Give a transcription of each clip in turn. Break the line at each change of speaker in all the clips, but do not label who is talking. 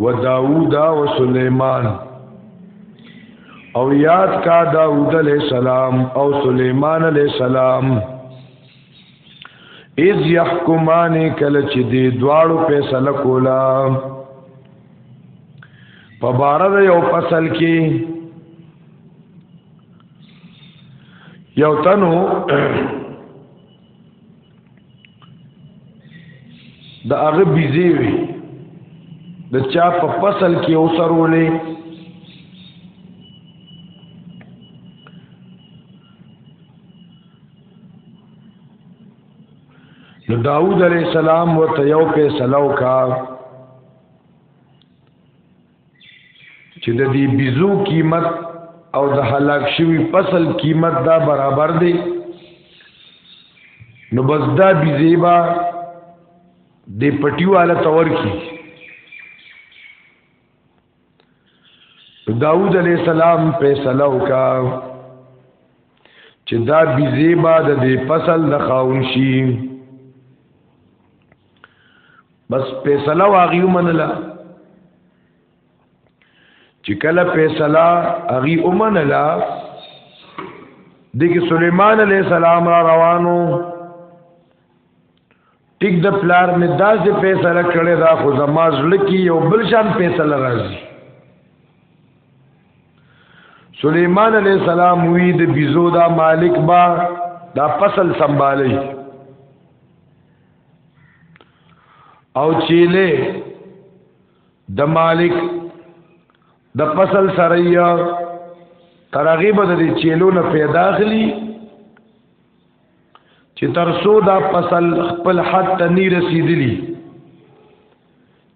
و داوود او سليمان او یاد کا داوود علیہ السلام او سليمان علیہ السلام اذ يحكمان کله چې دی دواړو فیصله کولا په بار د یو فصل کې یو تنو د هغه بيزي وي د چا په فصل کې اوسرولې نو داوود علیہ السلام ورته یو فیصله وکړه چې د دې بيزو قیمت او د هلاک شوی فصل قیمت دا برابر دی نو بس دا بيزيبا د پټیواله تور کی داود علیہ السلام فیصله وکا چې دا بيزيبا د دې فصل د خاون شي بس فیصله واغیو منله چې کله فیصله اغي اومنله دغه سليمان عليه السلام را روانو ټیک د پلار می داسې فیصله کړې دا خو زما زړه کې یو بل شان فیصله راځي سليمان عليه السلام وی د بيزو دا مالک با دا فصل سنبالي او چیله د مالک د فصل سره یا ترغیب د دې چیلو نه پیدا غلی چې تر سو دا فصل خپل حد ته نی رسیدلی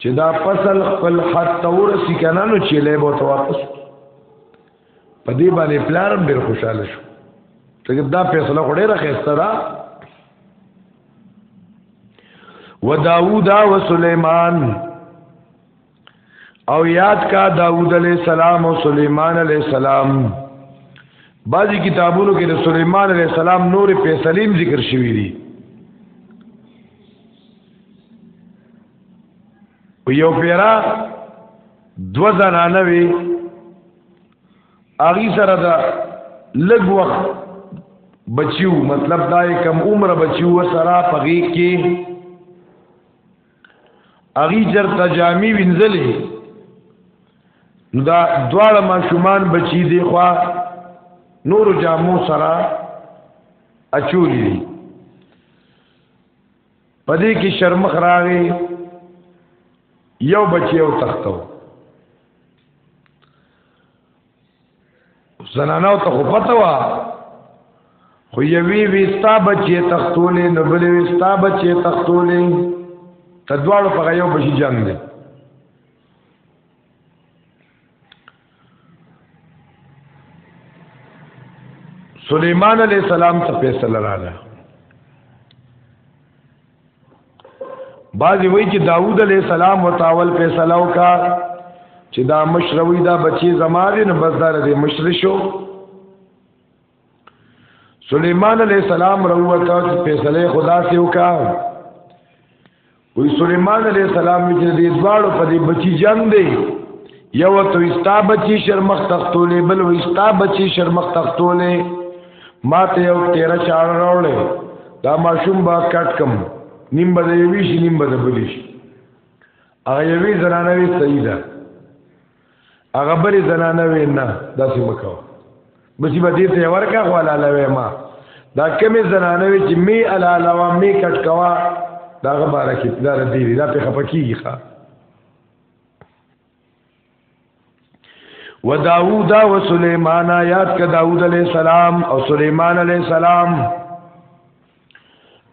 چې دا فصل خپل حد ته ورسی کنه نو چیلې به واپس په دې باندې پلارم ډیر خوشاله شو ته دا فیصله خو ډیره خسته ده و داوود او سليمان او یاد کا داوود علیہ السلام او سليمان علیہ السلام بعضی کتابونو کې د سليمان علیہ السلام نور فیصلیم ذکر شوی دی یو پیرا دو زنانه وی اغي سره دا لګ وخت بچیو مطلب دا کم عمر بچیو سره پغی کې اغي جر تجامی وینځلې دا دواړه ماشومان بچی دی خوا نور جامو سره اچولی دی پدې کې شرمخ راغی یو بچی او تختو زنانو ته خو پته وا خو یوی وستا بچی تختولې نو بلې وستا بچی تختولې تدواړو په یو بچی جنگ دی سلیمان علیہ السلام ته فیصله رااله بعضی وی چې داوود علیہ السلام وتاول فیصله وکا چې دا مشروی دا بچی زماره نه بسدار دې مشر شو سلیمان علیہ السلام روته فیصله خدا سے وکا وی سلیمان علیہ السلام چې دې دواړو په دې بچی جنگ دی یو تو استا بچی شرمخ تختولې بل و استا بچی شرمخ تختولې ما ته یو 13 چاړ راولې دا ماشوم با کټ کم نیم به یوی شي نیم به بلی شي هغه یوی زنانه وی سیدا هغه بری زنانه وینا داسې مکو بچی به دې ته ورکا خو لاله ما دا کمی زنانه وی چې می لاله وا می کټ کوا دا غبره کې دا دې دا په خپکیږي ښا و داوود و سليمان یاد ک داوود علیہ السلام او سليمان علیہ السلام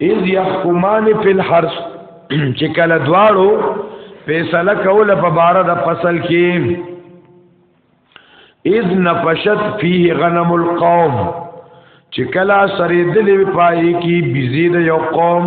اذ يحكمان في الحرث چې کله دواړو فیصله کوله په بار د فصل کې اذ نفشت فيه غنم القوم چې کله سره دلې پای کې بيزي د یو قوم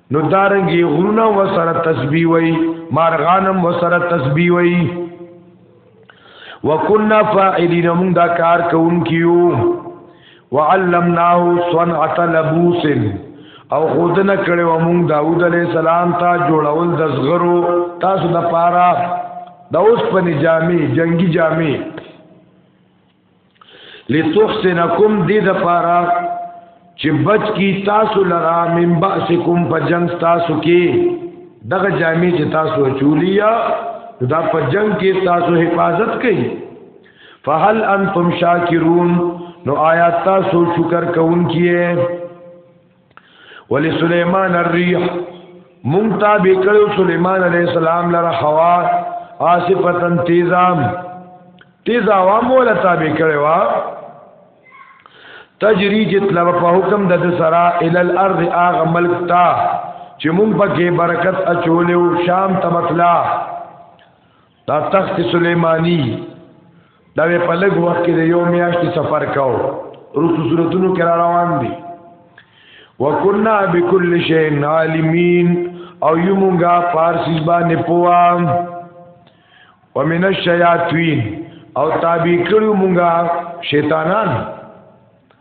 نو دارنګي غرونه وسره تسبیح وای مارغانم وسره تسبیح وای وکنا فاعلین موږ دا کار کوونکیو وعلمناه صنعه لبوس او خودنه کړي و موږ داوود علی السلام ته جوړول د زغرو تاسو د پاره د اوس په جامې جنگي جامې لتحسنکم دې د پاره چې بچ کی تاسو لرا من باسکم په جنگ تاسو کې دغه جامې چې تاسو چولیا دا په جنگ کې تاسو حفاظت کړي فهل انتم شاکرون نو آیا تاسو شکر کوونکی یې ولسليمان الريح مونږ ته به کړو سليمان عليه السلام لره خوا عاصفتن تیزام تیز عوام ولا تابع کړي وا تجری جتلب په حکم د سرا ال الارض اغ ملک تا چې مونږ پکې برکت اچولیو شام تمتلا دا تخت سلیمانی دا په لږ وخت کې د یو میاشت سفر کاو رسو صورتونو کې روان دي وکنا بكل شيء عالمین او یمونګه فارسی باندې پوام ومن الشیاطین او تابع کړو مونږه شیطانان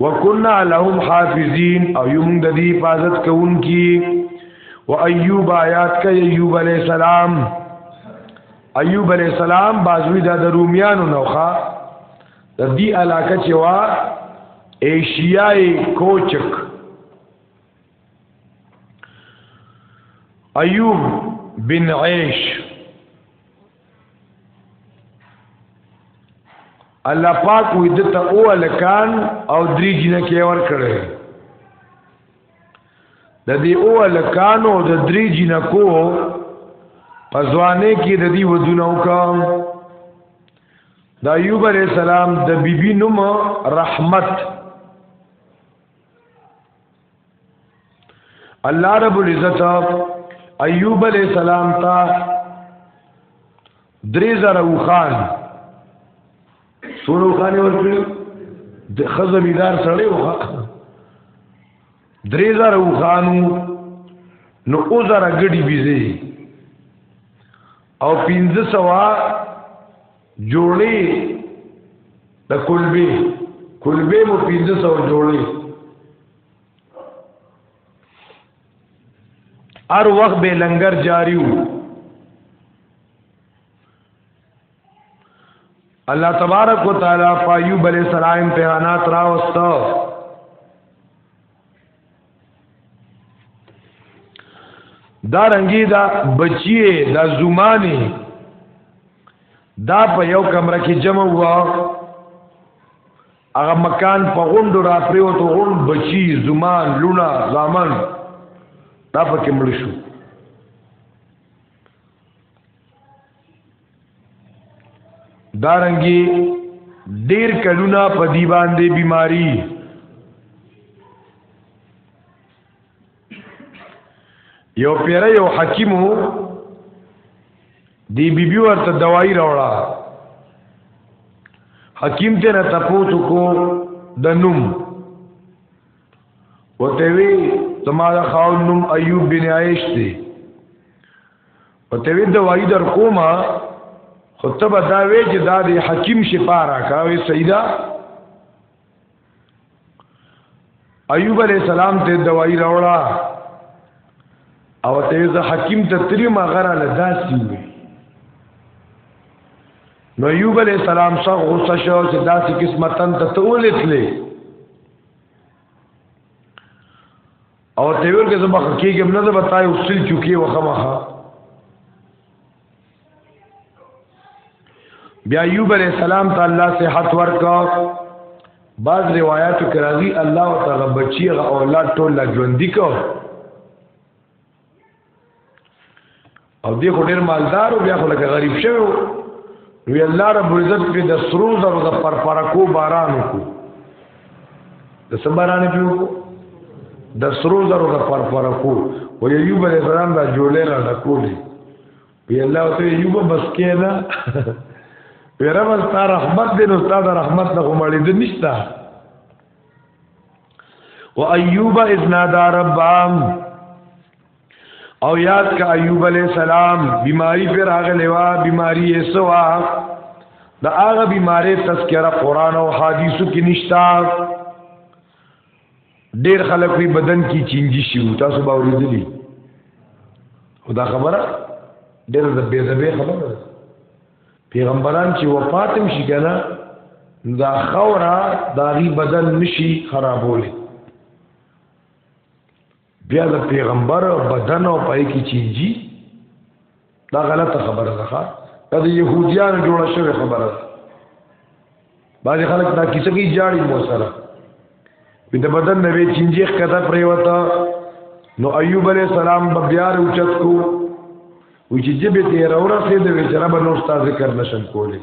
وکنا لهم حافظین او یم د دې حفاظت کوونکی و ایوب آیات ک ایوب علی السلام ایوب علی السلام بازوی د رومیانو نوخه د دې علاقه چې وا ایشیای کوچک ایوب بن عیش الله پاک وې د ته او الکان او درې جنہ کې ور کړې د دې او الکان او د درې جنہ کو پزوانه کې د دې ودونه وکم د ایوب علی السلام د بیبي نوم رحمت الله رب العزت ایوب علیہ السلام تا درې زره وخان سونو خانه ورکړي د خزمیدار سره وخا درې زره وخانو نو او زره ګډي بيزي او 1500 جوړي د کلبي کلبي مو 1500 جوړي هر وخت به لنګر جاری وو الله تبارک وتعالى فایوب علیہ السلام امتحانات راوستو دا رنګي دا بچي دا زمانه دا په یو کمره کې جمع هوا هغه مکان په غوندو را پریوت غوند بچي زمان لونه زامن دا پکې مړ شو دارنګي ډیر کلونه په دی باندې بیماری یو پیر یو حکیم دی بی بی ورته دوايي راوړه حکیم ته نه تاسو کو د نوم وته وی زما د خاون نوم ایوب بن عائش دی او ته وی دوايي در کومه خو ته به دا وی چې دا د حکیم شفا را کاوي سیدا ایوب علی السلام ته دوايي راوړه او ته زه حکیم ته تری ما غره له داسي وي نو ایوب علی السلام څو غوسه شو چې داسي قسمتن ته تولتلې او ته ویل کې زما کېږم نه زما تای اوسل چوکي وخمخه بیا ایوب علیہ السلام ته الله صحت ورکا بعض روایت کراغي الله تعالی بچي غ اولاد ټول لا ژوند دي کو او دی خو ډیر مالدار او بیا خو لکه غریب شوی وی الله رب عزت په د سرو زرو د پرپرکو باران وکړو د سباران پیو د سرو زرو د پرپرکو و ایوب علیہ السلام دا جوړه را ډکولې وی الله ته ایوب بس کېنا پیرا بس تا رحمت دې نو تا د رحمت نه کومړې دې نشتا و ایوب اذ نادى ربهم او یاد کا ایوب علی السلام بیماری پر اغلی وا بیماری یې سوا د هغه بیماری تذکرہ قران او حدیثو کې نشتا ډیر خلک وی بدن کې چینجی شي تاسو به ورېدلی خدا خبره ډیر د بے زبې خبره پیغمبران چې وفاتم شي کنه دا خورا داغي بدن نشي خرابولی بیا د پیغمبر بدن او پای کې چینجی دا غلطه خبره ده ښا دا د يهوديان جوړه شوی خبره ده باندې خلک دا کیسه کې جاړي مو سره په د بدن نوې چینجی ښکته پریوتا نو ایوب علی السلام به بیا اوچت کو و چې جبه تیر اورسه د وچره به نور ستاسو ذکر نشم کولی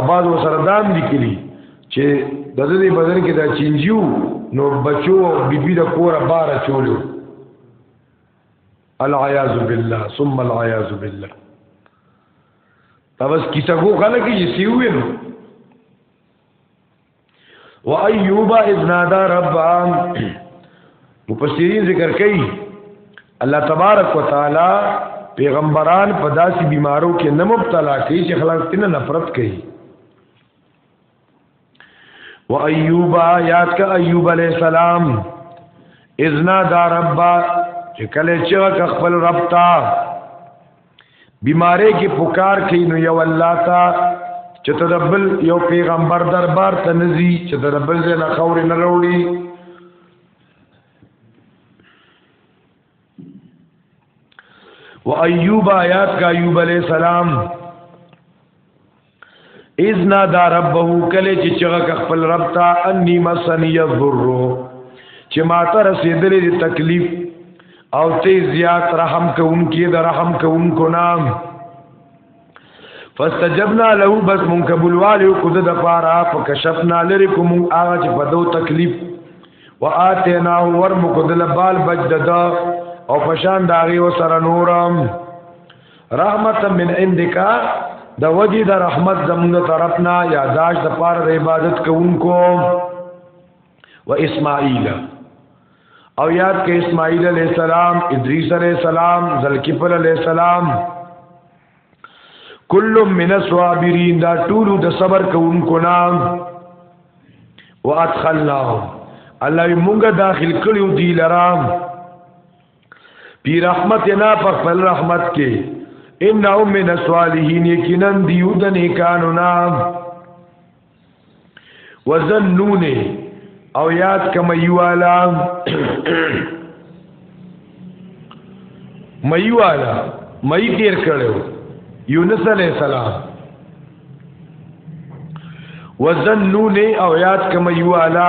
اباز وسره دام لیکلی چې د دې بدن کې دا چینجیو نو بچو او بیبي د کوره بار چولو العیاذ بالله ثم العیاذ بالله تاسو کیسه کو غلګی چې سیوینو و ایوب اذ نادا رب مفسرین ذکر کوي الله تبارک وتعالى پیغمبران په داسې بیمارو کې نه مبتلا کوي چې خلک تنه نفرت کوي و ایوب یاد کا ایوب علی السلام اذنا دا رب چې کله چې خپل رب ته بیماری کې پکار کوي نو یو الله تا چې تدبل یو پیغمبر دربار ته نزي چې تدبل زه نه خوري نه وروړي و ایوب آیات کا ایوب علیہ السلام اذنا دا ربه کله چې چغه خپل رب ته انی مسنی الضر چې ما ته رسیدلې تکلیف او ته زیات رحم کوونکی د رحم کوونکو نام فاستجبنا له بس من قبول والو قد د پارا فكشفنا لركم هغه چې په دوه تکلیف واتینا ور مقدل بال بجدد او پشان داغي وسره نورم رحمت من عندك د وجه د رحمت زمونږ طرفنا یاداش د پاره د عبادت کوونکو و اسماعیل او یاد کې اسماعیل علی السلام ادریس علی السلام ذلکفل علی السلام کل من الصابرین دا ټول د صبر کوونکو نام وادخلناهم الله مونږه داخل کړیو دی لرام پی رحمت نه په خپل رحمت کې ان هم من الصالحین یقینا دیو د نیکانو نا وزنون او یاد کما یوالا مئی والا مئی تیر کړو یونس علیہ السلام وزنون او یاد کما یوالا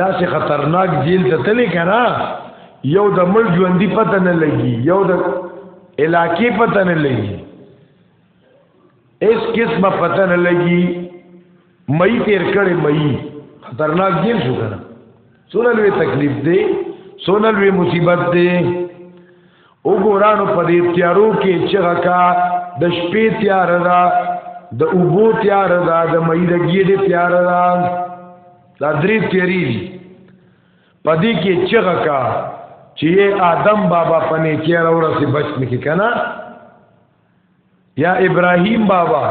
داسې خطرناک جیل ته تلې کنا یو د مل ژوندۍ پته نه لګي یو د علاقې پته نه لګي اس قسمه پته نه لګي مئی تیر کړي مئی خطرناک جیل شو کنه سونه لوی تکلیف دی سونه لوی مصیبت دی وګورانو په دې تیارو کې چغه کا د شپې تیار ده د اوبو تیار ده د مې د ګیډې تیار ده دا درې تیری دي په دې کې چغه کا چې آدم بابا پنه کې راوړسي بچ نکې کنه یا ابراهیم بابا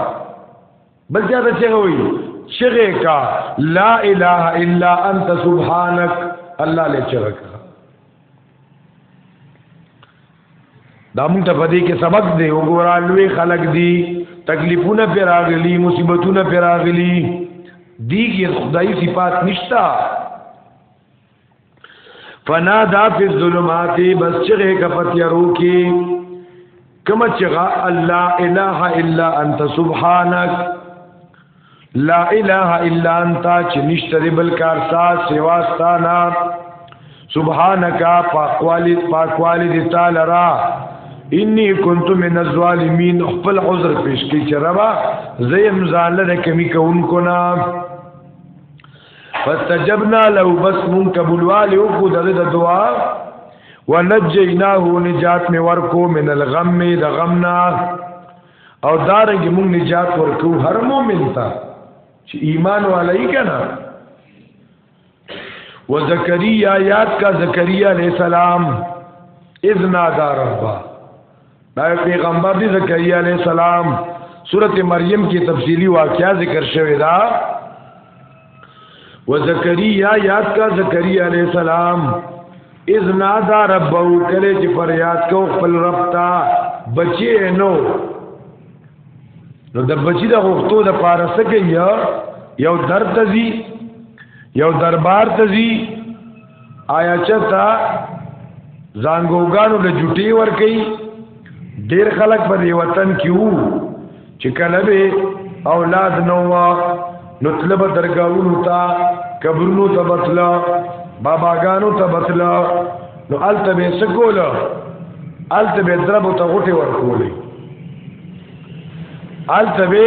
بل چا ته چغه وي چغه کا لا اله الا انت سبحانك الله له چغه کا دا مونږ ته پدې کې سبق دی وګوره لوی خلق دی تکلیفونه پر راغلي مصیبتونه پر راغلي دی کې خدای صفات نشتا فنا دا فی الظلمات بس چغه کپت یرو کی کما چغه الله اله الا انت سبحانك لا اله الا انت چې نشته دی بل کار سا سوا ستانا سبحانك پاکوالی پاکوالی دی تعالی را انی کنت من الظالمین خپل عذر پیش کی چروا زیم زاله کمی کون کو نا فاستجبنا له بس مون قبول والي او کو دغه د دعا ونجيناه نجات می ورکو من الغم د غمنا او دارنګ مون نجات ورکو هر مؤمن ته چې ایمان والي کنا وزکریا یاد کا زکریا علیہ السلام اذ نادى ربه دا پیغمبر دی زکریا علیہ السلام سورت مریم کی تفصیلی واقعہ ذکر شوی دا و زکریا یاد کا زکریا علیہ السلام اذ نادا ربو کلی چی فریاد کو خپل رب تا بچی نو نو د بچی د غختو د پارسکه یو درد تزی یو دربار تزی آیا چتا زنګوګانو له جټي ور کوي ډیر خلک په دې وطن کې وو چې کله به اولاد نو نو طلب درگاہونو ته قبرونو ته بتلا باباګانو ته بتلا نو الته به سکول الته به درب ته غټي ورکولې الته به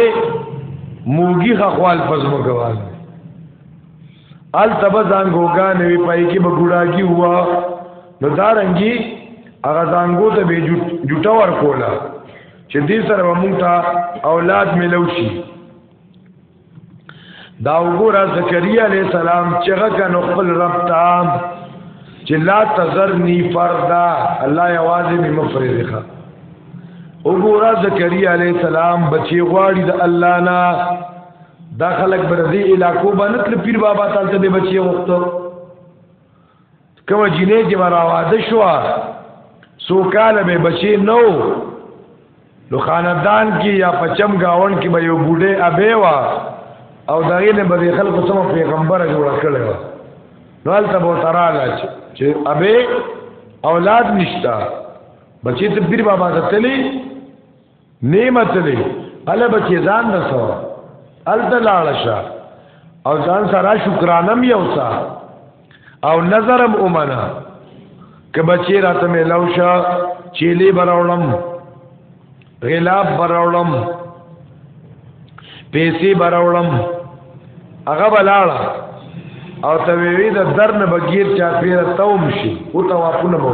موګي خخوال پزمو کوال ال تبا زنګو غانې وی پای کې بګوډا کی هوا نو دارنګي هغه زنګو ته به جټا ور کولا چې دې سره موږ ته اولاد ملو شي دا وګوره زکریا علی السلام چې هغه نو خپل رب ته چې لا تزرنی فردا الله یوازې می مفرزخه وګوره زکریا علی السلام بچی غواړي د الله نه دا خلک بر دې علاقو باندې تل پیر بابا تل ته بچي وخته کوم جنې چې براواده شو سو کال به بچي نو نو خاندان کې یا پچم گاون کې به یو بوډه ابه وا او دغه نه به خلکو سم پیغمبر جوړ کړي وا نو البته به تراله چې ابه اولاد نشتا بچی ته پیر بابا ته تلی نعمت لې اله بچی ځان رسو الته لاړ شه او ځان سره شکرانم یو سا او نظرم اومنا که بچی راته ملاو شه چیلی براولم غلاب براولم پیسې براولم هغه بلاړه او ته وی د درن بغیر چا پیر توم شي او ته واپونه مو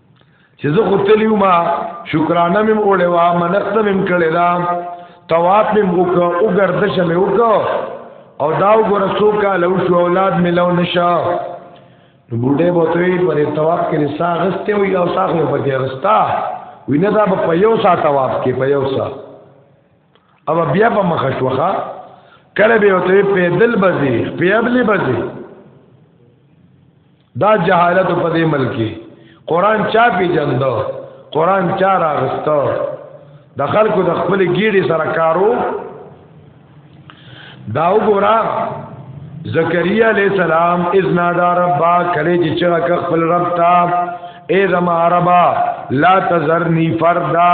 چې زه خو تلیو ما شکرانه مم اوړې وا منښت مم کړې دا طواف مم وک او گردش مم وک او دا وګوره سو کا لو شو اولاد ملو نشا نو بوډه بوتوي پر طواف کې نسا غسته وي او ساخ نه پکې غستا وینه دا په یو سا طواف کې په یو سا او بیا په مخه شوخه کله به وته پیدل بزي پیابلی بزي دا جهالت په دې ملکی قران چا پیجندو قران چا راغستو د خلکو د خپل ګیډي سره کارو دا وګورا زکریا علیہ السلام اذ نادا ربا کله چې چا خپل رب تا اے زما ربا لا تذرنی فردا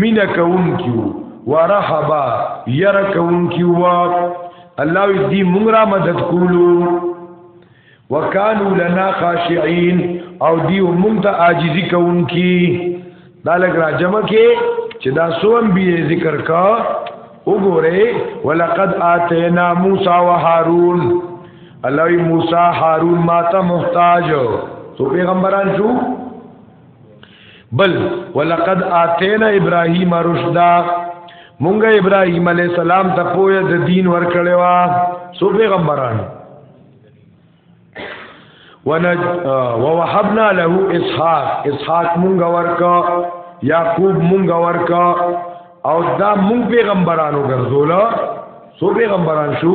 مینا کون کیو ورحبا یرا کون کیو الله دې موږ را مدد کولو وکانو لنا خاشعين او دیو مونږ ته عاجزي کوونکی دا لګ را جمع کې چې دا سوم به ذکر کا وګوره ولقد اتینا موسی و هارون الله موسی هارون ماته محتاج تو پیغمبران شو بل ولقد اتینا ابراهیم رشدا مونږه ابراهیم علی السلام ته پوهه د دین ورکړې وا سو پیغمبران ونج ووهبنا له اسحاق اسحاق مونږه ورکا یعقوب مونږه ورکا او دا مونږ پیغمبرانو ګرځول سو پیغمبران شو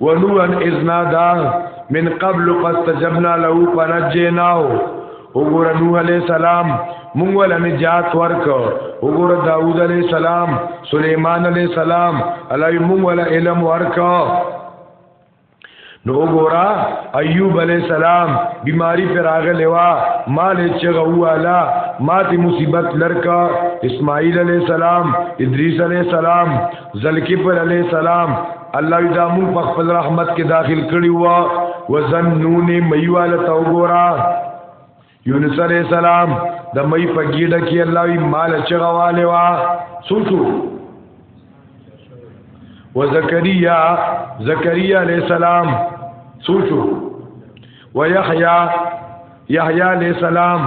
ونوحا اذ نادا من قبل فاستجبنا له فنجيناه وګوره نوح علیہ السلام مونږ ول نجات ورک وګوره داوود علیہ السلام سليمان علیہ السلام علی مونږ ول علم ورک نو وګوره ایوب علیہ السلام بیماری پر راغلی وا مال چغه والا ماته مصیبت لرکا اسماعیل علیہ السلام ادریس علیہ السلام ذلکفل علیہ السلام الله وی دا مون په خپل رحمت کې داخل کړی و وزنون میواله تو ګورا یونس علیہ السلام د مې په ګډه کې الله وی مال چغواله وا سوچو وزکریا زکریا علیہ السلام سوچو ویحیا یحیا علیہ السلام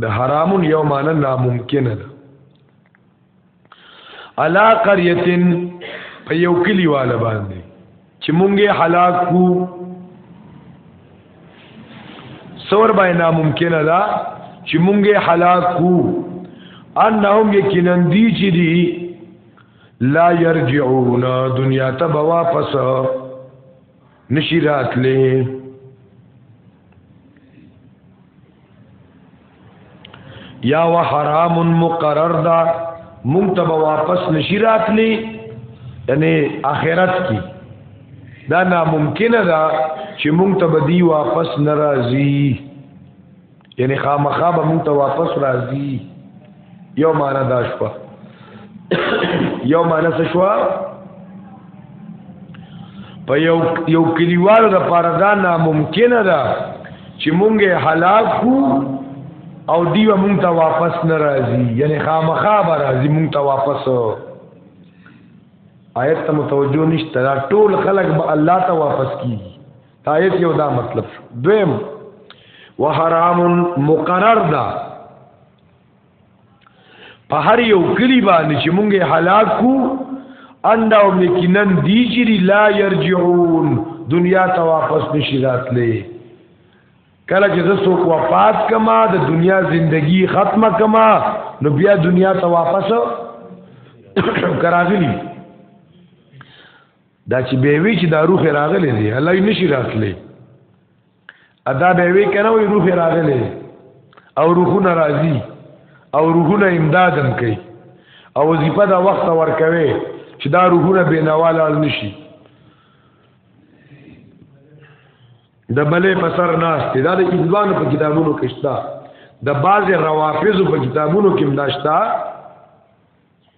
د حرامون یو معنی ناممکنه ده علا قريتن په یو کلی والا باندې چې مونږه هلاک کو سور باندې ناممکن ده چې مونږه هلاک کو انهم یقینا دی چې دی لا يرجعون دنیا ته واپس نشی راتلی یا و حرام مقرر دا مونږ ته واپس نشی راتلی یعنی اخرت کی دا ناممکن ده چې مونږ ته بدی واپس ناراضی یعنی خامخا به مونږ ته واپس راځي یو معنا دا شو یو معنا څه شو په یو یو کلیوال د پاره دا ناممکن ده چې مونږه هلاک کو او دیو مونږ ته واپس نه راځي یعنی خامخا به راځي مونږ ته واپس آیت ته متوجه نشته ټول خلق به الله ته واپس کیږي آیت یو دا مطلب شو دویم وحرام مقرر دا په هر یو کلی باندې چې مونږه هلاک کو اندا او یقینا دی چې لا يرجعون دنیا ته واپس نشی راتلې کله چې زه څوک وفات کما د دنیا زندگی ختمه کما نو بیا دنیا ته واپس کراغلی دا چې به وی چې دا روح راغلی دی الله یې نشي راتلی ادا به وی کنه وی روح راغلی او روحونه راځي او روحونه امدادم کوي او وظیفه دا وخت ورکوي چې دا روحونه به نواله نشي د بلې په سر ناشته دا د ایدوان په کتابونو کې شته د بعض روافض په کتابونو کې مداشتا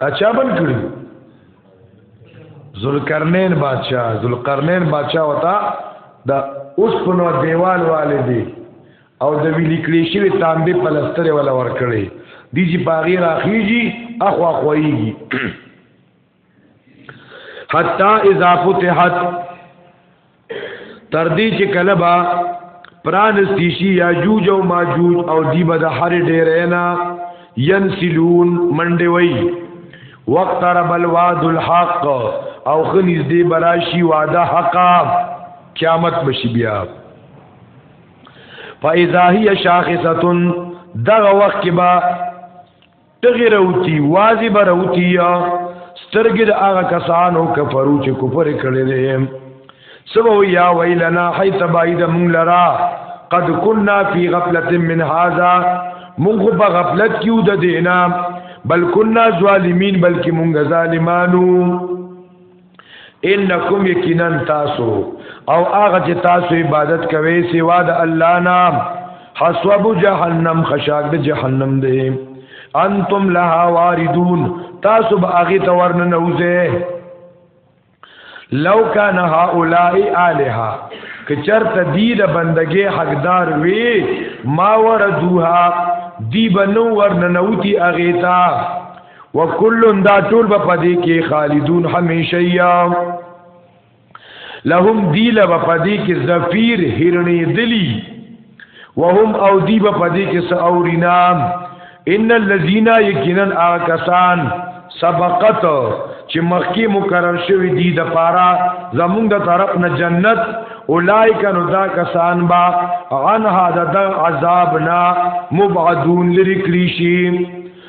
دا چا بن کړی ذوالقرنین بادشاہ ذوالقرنین بادشاہ وتا دا اوس په نو دیوال والے دی او د ویلی کړی شوی تانبه پلستر ولا ور کړی دی چې باغی راخیږي اخو اخویږي حتا اذا فتحت تر دې چې کله با پرانستی شي یاجوج او ماجوج او دی به د هر ډیرې نه ينسلون منډه وای وقت رب الواد الحق او خنیز دی براشی وعده حق قیامت بشي بیا فاذا هي شاخصه دغه وخت کې با تغی روتی وازی به روتی یا سترګې د هغه کسانو کفرو چې کفر کړی دی سبو یا ویلنا حیت باید مونږ لرا قد کنا فی غفلت من هذا مونږ په غفلت کیو د دینا بل کنا ظالمین بلکې مونږ ظالمانو انکم یقینا تاسو او هغه چې تاسو عبادت کوئ سوا د الله نام حسب جهنم خشاک د جهنم دی انتم لها واردون تاسو به هغه ته ورننوځئ لو کان هؤلاء الها کچرت دی د بندګي حقدار وی ما وردوها دی بنو ورننوتی اغیتا وکل دا ټول به پدې کې خالدون همیشه یا لهم دی لبا پدې کې زفیر هرنې دلی وهم او دی به پدې کې ساورینا ان الذين یقینا آکسان سبقت چې مخکې مقرر شوی دی د پارا زمونږ د طرف نه جنت اولائک نو دا کسان با عنها د عذاب نا مبعدون لری کلیشی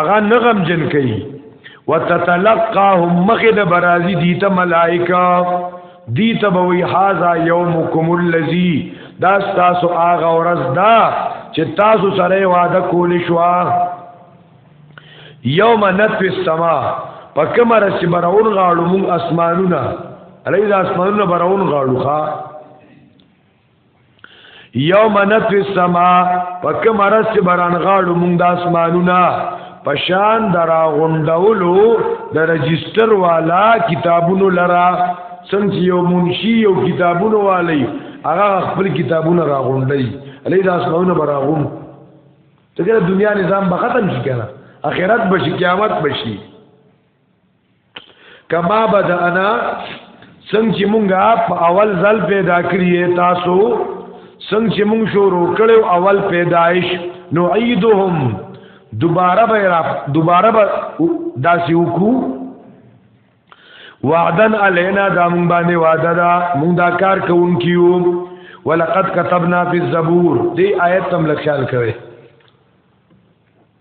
اغا نغم جن کئی وتتلقاهم مخد برازی دیتا ملائکا دیتا بوی حازا یومکم اللذی دا ستاسو آغا ورز دا چه تاسو سره وعده کولی شوا یوم نتوی السما پا کم رسی براون غالو مون اسمانونا علی دا اسمانونا براون غالو خواه یوم نفی السما پک مرس چې بران غاړو مونږ د اسمانونه پشان درا غونډولو د رجستر والا کتابونو لرا څنګه یو منشي یو کتابونو والی هغه خپل کتابونه را غونډي علی د اسمانونه برا غون ته دنیا نظام به ختم شي کنه اخرت بشي قیامت بشي کما بدانا څنګه چې مونږه په اول ځل پیدا کړی تاسو څنګه چې مونږ شروع کړو اول پیدایش نو عیدهم دوباره به را دوباره به داسې وکړو وعدن علینا دا مونږ باندې وعده دا مونږ دا کار کوونکیو ولقد كتبنا في الزبور دې آیت تم لخیال کوي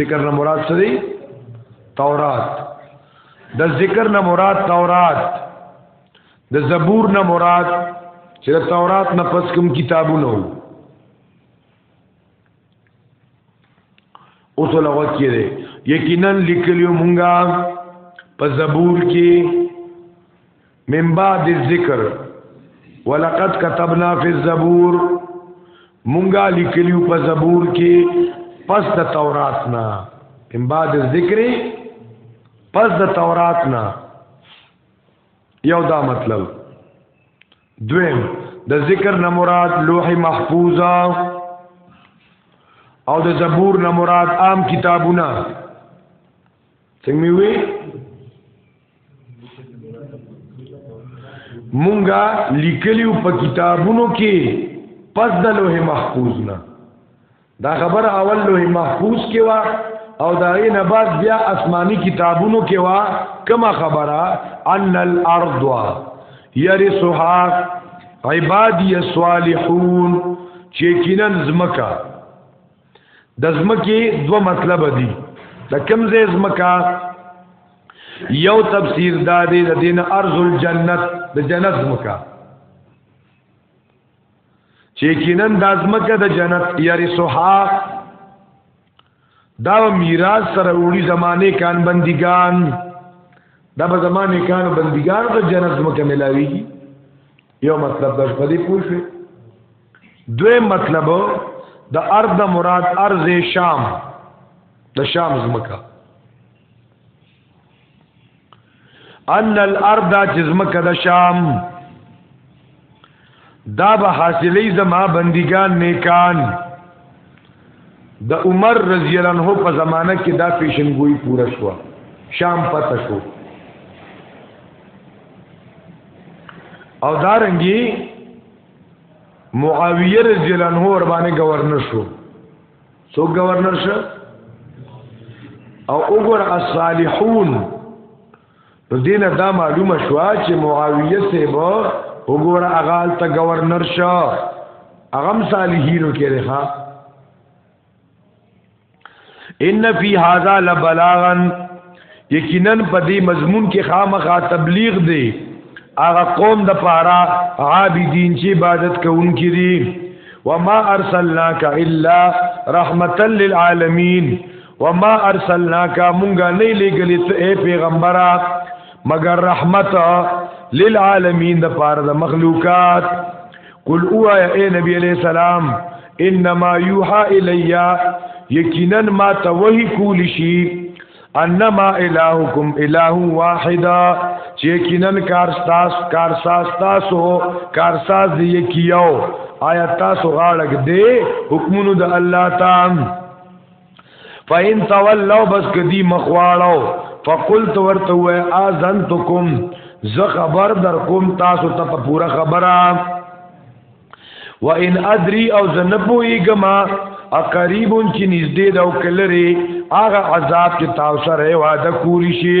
ذکر نه مراد څه دی تورات د ذکر نه مراد تورات د زبور نه مراد چې د تورات نه پس کوم کتابونه وو اوس لغت کې دی یقینا لیکلیو مونږه په زبور کې من بعد الذکر ولقد كتبنا في الزبور مونږه لیکلیو په زبور کې پس د تورات نه من بعد الذکر پس د تورات نه یو دا مطلب دویم د ذکر نه مراد لوح محفوظه او د زبور نه مراد عام کتابونه څنګه وی مونږه لیکلیو په کتابونو کې پس د لوح محفوظ نه دا خبر اول لوح محفوظ کې وا او دا یې نه بعد بیا آسماني کتابونو کې وا کما خبره ان الارض يرثها عبادي الصالحون چې کینن زمکا د زمکی دو مطلب دی د کم ځای زمکا یو تفسیر دا دی د دین ارض الجنت د جنت زمکا چې کینن د زمکه د جنت یاري سوها دا میراث سره وړي زمانه کان بندگان دا په زمانه کان بندگان د جنت زمکه ملاويږي یو مطلب د په دې پوه شئ دوی مطلب د ارض مراد ارض شام د شام زمکا ان الارض جزمکا د شام دا به حاصلې زما بندګان نیکان د عمر رضی الله عنه په زمانہ کې دا پیشنګوئی پورا شو شام پته شو او دارنګي معاویه رضی الله عنه ور باندې گورنر شو سو گورنر شو او وګور الصالحون نو دین دا معلومه شو چې معاویه سیبو وګور اغال ته گورنر شو اغم صالحینو کې رها ان فی هذا لبلاغا یقینا په دې مضمون کې خامخا تبلیغ دی هغه قوم د پاره عابدین چې عبادت کوونکي دي وما ارسلناک الا رحمتا للعالمین وما ارسلناک مونږه نه لګلې ته اے پیغمبره مگر رحمت للعالمین د پاره د مخلوقات قل اوایا اے نبی علیہ السلام انما یوحا الیا یقینا ما توحی کول شي انما الہکم الہ واحدا چې یقینا کارساز کارساز تاسو کارساز دی کیو آیا تاسو غاړګ دې حکمونو د الله تعالی فاین تولوا بس کدی مخواړو فقلت ورته و اذنتکم زه خبر در کوم تاسو ته په پوره خبره و ان ادری او زنه پویګما اقریبون چې نږدې دا وکړي هغه عذاب چې تاسو سره وعده کولی شي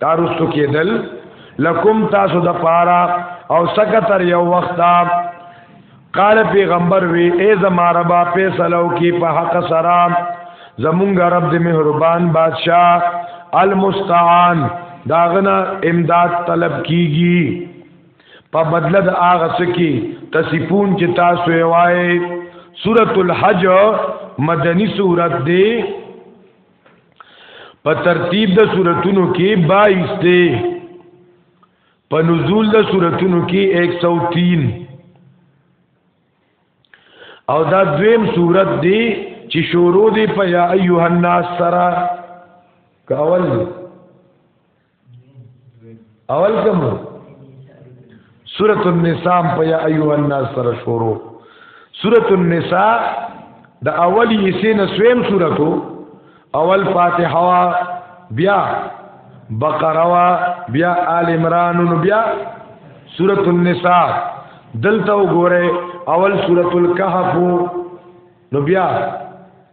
دا رستو کېدل لکم تاسو د پارا او سکتر یو وخت قال پیغمبر وی ای زما ربا فیصلو کی په حق سرا زمونږ رب د مهربان بادشاہ المستعان داغنا امداد طلب کیږي په بدله د هغه سکی تصفون چې تاسو یې وای سورۃ الحج مدنی سورۃ دی په ترتیب د سوراتونو کې 22 دی په نزول د سوراتونو کې 103 او دا دویم سورت دی چې شروع دی په یا ایها الناس سره کاول اول کوم سورۃ النساء په یا ایو الناس سره شروع سورۃ النساء د اولی حصے نه سویم سورتو اول فاتحه وا بیا بقره وا بیا آل عمران نو بیا سورۃ النساء دلته وګوره اول سورۃ الکهف نو بیا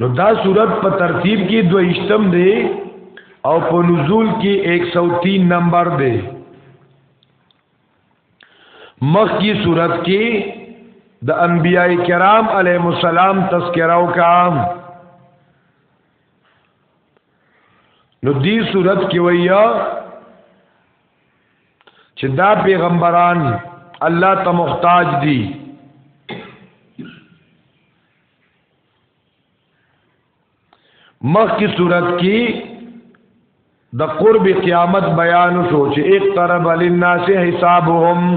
نو دا صورت په ترتیب کې دویشتم دی او په نزول کې 103 نمبر دی مخ کی صورت کې د انبیاء کرام علیهم السلام تذکرہ وکام نو دی صورت کې ویا چې دا پیغمبران الله ته محتاج دي مخ کی صورت کی د قرب قیامت بیان شو چې اقترب للناس حسابهم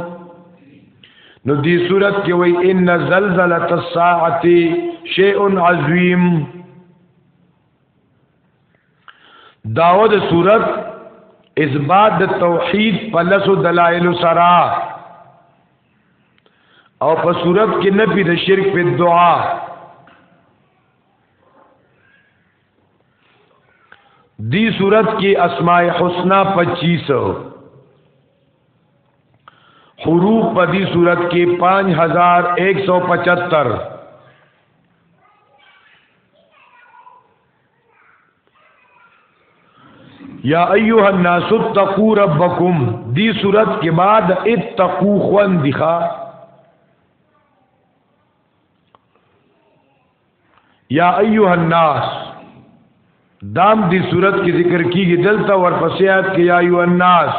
نو دی صورت کې وای ان زلزلۃ الساعه شیء عظیم داو د صورت اثبات د توحید په لسو دلایل سره او په صورت کې نفي د شرک په دعا دی صورت کې اسماء الحسنا 25 حروف په دی صورت کې 5175 یا ایها الناس اتقوا ربکم دی صورت کې بعد اتقوا خوان دیخا یا ایها الناس دام دی صورت کې ذکر کیږي دلته ورپسې آیات کې یا ایها الناس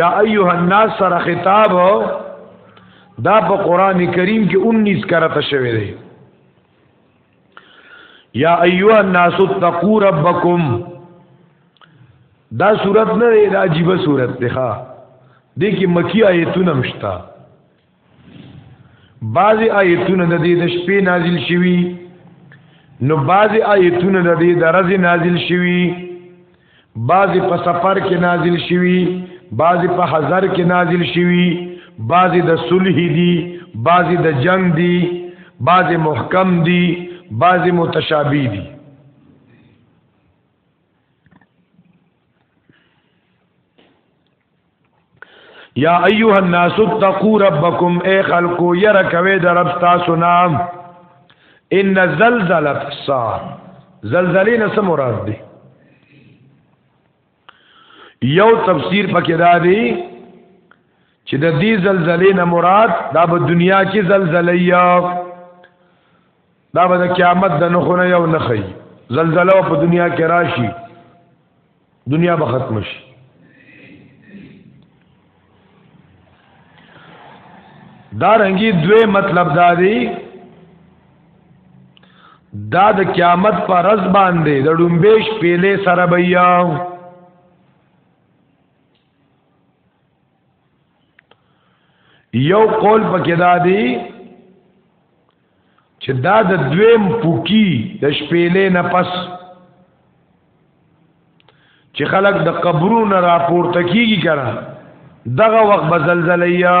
یا ایها الناس سره خطاب دا په قران کریم کې 19 کرته شوی دی یا ایو الناس اتقوا ربکم دا صورت نه دی دا عجیب صورت دی ښا دې کې مکی آیتونه مشتا بعضی آیتونه د دې د شپې نازل شوي نو بعضی آیتونه د دې د ورځې نازل شوي بعضی په سفر کې نازل شوی بعضی په حضر کې نازل شوی بعضی د صلح دی بعضی د جنگ دی بعضی محکم دی بعضی متشابه دی یا ایها الناس اتقوا ربکم اے خلقو یرا کوي د رب تاسو نام ان زلزله الساعه زلزلې نه سم مراد دي یو تفسیر پکې دا دی چې د دې زلزلې نه مراد دا په دنیا کې زلزلې یا دا به د قیامت د نخونه یو نخی زلزله په دنیا کې راشي دنیا به ختم شي دا رنګي دوی مطلب دا دی دا د قیامت پر رز باندې د ډومبېش پیلې سره بیا یو قول پکې دا دی چې دا د دویم پوکی د شپېلې نه پس چې خلک د قبرونو راپورته کیږي کړه دغه وخت به زلزلې یا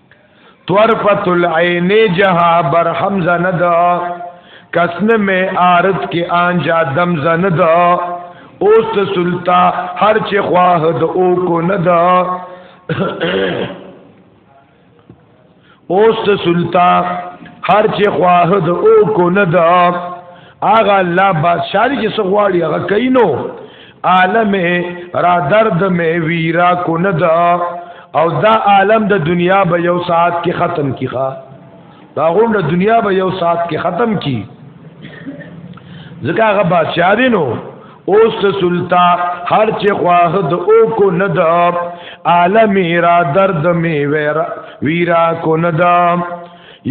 طرفت العین جها بر حمزه ندا کسن میں آرد کے آنجا دم زندا اوست سلطا هر چه خواه د او کو ندا اوست سلطا هر چه خواه د او کو ندا آغا الله بادشاہ چې سغواړي هغه کینو عالم را درد می ویرا کو نه دا او دا عالم د دنیا به یو ساعت کې ختم کیخه دا غونډه دنیا به یو ساعت کې ختم کی ځکه هغه بادشاہ دی نو اوس ته سلطان هر چې خواه د او کو نه دا عالم را درد می ویرا ویرا کو نه دا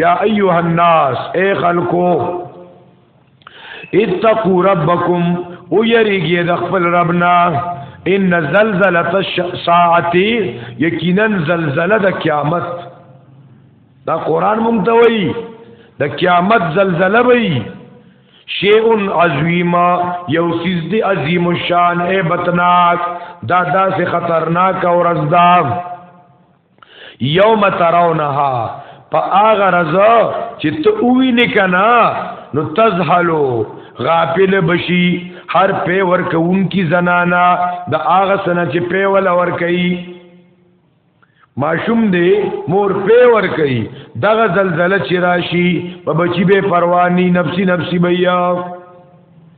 یا ایها الناس اے خلکو اتقوا ربکم او یریږي د خپل ربنا ان زلزله الساعه یقینا زلزله د قیامت دا قران مونږ ته وایي د قیامت زلزله وایي شیء عظیم یو سیز دی عظیم شان اے بتناک دا داسې خطرناک او رزداف یوم ترونها په هغه رضا چې ته ووینې کنا نو تزحلو غافل بشي هر په ورکون کی زنانا د هغه سنه چې په ول ور کوي ماشوم دی مور په ور کوي دغه زلزلہ چې راشي په بچي به پرواني نفسي نفسي بیا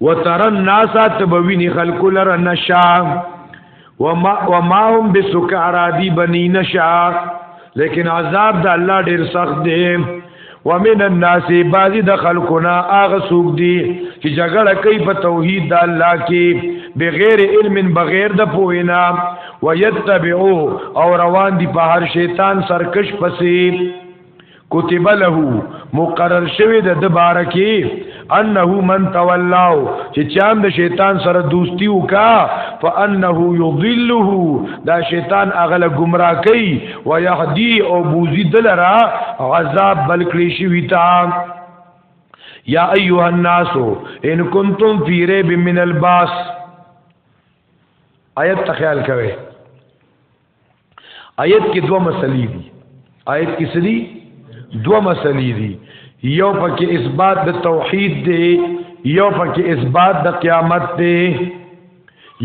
وتر الناس تبوینی خلق لر نشا وما وما هم بسکارا دی بنی نشا لیکن عذاب د الله ډیر سخت دی ومن الناس بعضی د خلقنا اغه سوق دی چې جګړه کوي په توحید د الله کې بغیر علم بغیر د پوینا ويتبعو او روان دي په هر شیطان سرکش پسې کتب له مقرر شوی د د بارکی انه من تولاو چې چان د شیطان سره دوستی وکا فانه یضله دا شیطان اغله گمراه کوي و یهدی او بوزی دلرا عذاب بلکلی شوی تا یا ایها الناس ان کنتم فی ریب من الباس آیت تخیل کوي آیت کې دوه مسلې دي آیت کې څه دي دوه مسلې دي یو پکې اثبات د توحید دی یو پکې اثبات د قیامت دی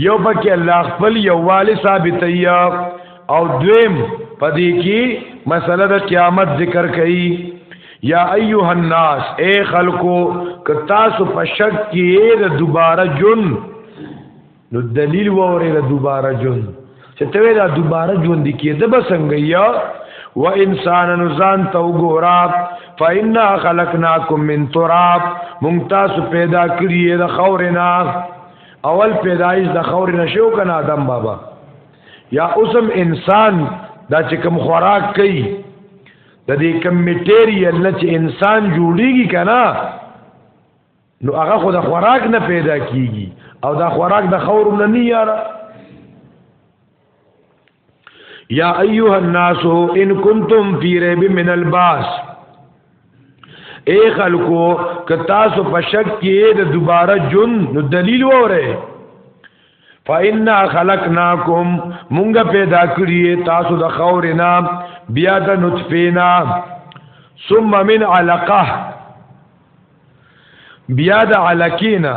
یو پکې الله خپل یووالی ثابتوي او دویم پدې کې مسله د قیامت ذکر کړي یا ایها الناس اے خلکو که تاسو په شک کې د دوباره جون نو دلیل وره د دوباره جون چې ته دا دوباره جون دي کېده به څنګه یا و انسانن ځان ته وګورا فإنا خلقناکم من تراب مونږ تاسو پیدا کړی د خورنا اول پیدایش د خورنا شو کنه آدم بابا یا اوسم انسان دا چې کوم خوراک کوي د دې کوم میټیریل نه چې انسان جوړیږي کنه نو هغه خو د خوراک نه پیدا کیږي او دا خوراک د خور نه نه یاره یا ایها الناس ان کنتم فی ریب من الباس اے خلکو که تاسو په شک کې د دوباره جون نو دلیل وره فإنا خلقناکم مونږ پیدا کړی تاسو د خورینا بیا د نطفینا ثم من علقه بیا د علکینا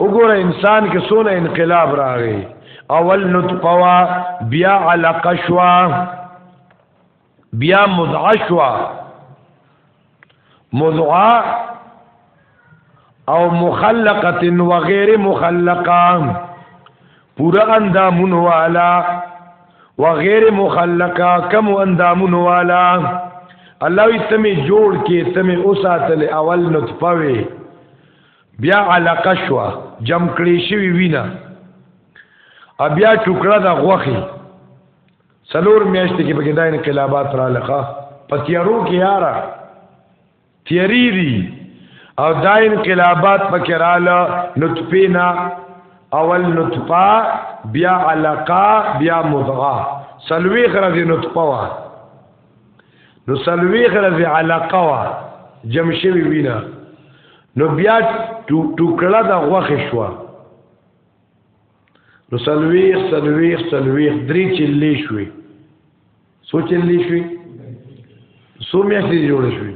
وګوره انسان کې سونه انقلاب راغی اول نطفه وا بیا علقه شوا بیا مضعه شوا مضعه او مخلقه و غیر مخلقه پورا اندامون والا و غیر مخلقه کم اندامون والا الله وی تمه جوړ کې تمه اوساتل اول نطفه وی بیا علاقه شو جم کړی شوی وینا بیا ټوکړه د غوخي سلور میاشتې کې پکې دا انقلابات را لخه پتیارو کې یاره تیری دی او دا انقلابات پکې رااله نطفه نه اول نطفه بیا علقه بیا مضغه سلوی غرض نطفه وا نو سلوی غرض علقه وا جمع شوی وینا نو بیا ټوکړه د غوخه شوه نو سلویخ سلویخ سلویخ درې چلې شوې سو چلې شوې سو میاشتې جوړ شوې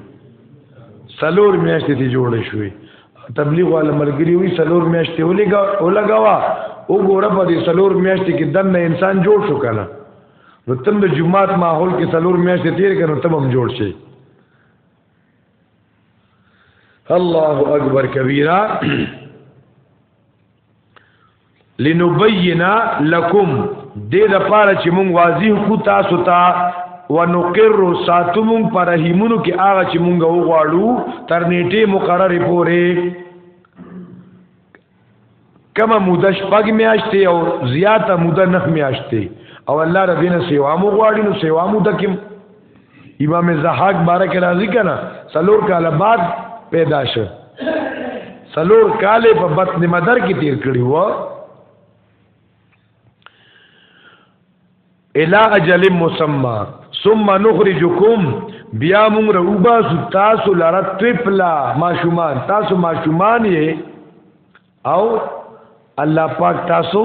سلور میاشتې ته جوړ شوې تبلیغ والا ملګری وی سلور میاشتې ولګا ولګاوا او ګوره په دې سلور میاشتې کې دنه انسان جوړ شو کنه نو تم د جمعات ماحول کې سلور میاشتې تیر کنه تم هم جوړ شي الله اکبر کبیره لنبینا لکم دې د پاره چې مونږ واضح کو تاسو ته ونقر ساتمون پر رحیمونو کې هغه چې مونږ وغواړو تر نیټه مقرره پورې کما موده شپږ میاشتې او زیاته موده نه میاشتې او الله ربینه سیوا مو غواړي نو سیوا موده کې امام زحاق بارک راضی کنا سلور کاله بعد پیدا شو سلور کاله په بطن مدر کې تیر کړی و الا اجل مسمى ثم نخرجكم بیا مونږ روبا تاسو لاره طفلا ماشومان تاسو ماشومان یې او الله پاک تاسو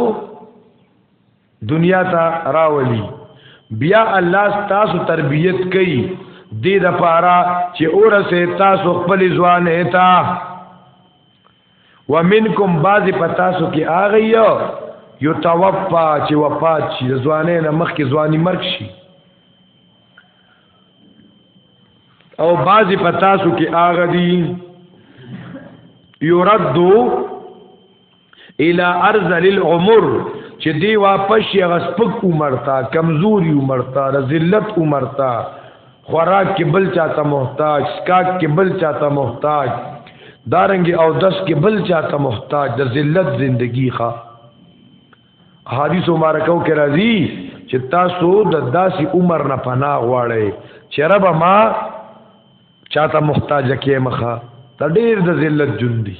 دنیا ته راولي بیا الله تاسو تربیت کوي دې د پاره چې اورسه تاسو خپل ځوان هتا ومنکم بعض پتاسو کې اغه یو یو توفا چې وفات شي ځوانې نه مخکې ځواني مرګ شي او بعض پتاسو کې اغه دي یو ردو الى ارض للعمر چې دی واپس یې غسپک عمر تا کمزوري عمر تا ذلت عمر تا خوراک کې بل چاته محتاج سکاک کې بل چاته محتاج دارنګ او دس کې بل چاته محتاج د ذلت زندگی ښا حدیث مبارکاو کې راځي چې تاسو د داسې عمر نه پناه غواړئ چې رب ما چاته محتاج کې مخه ته ډیر د ذلت جون دی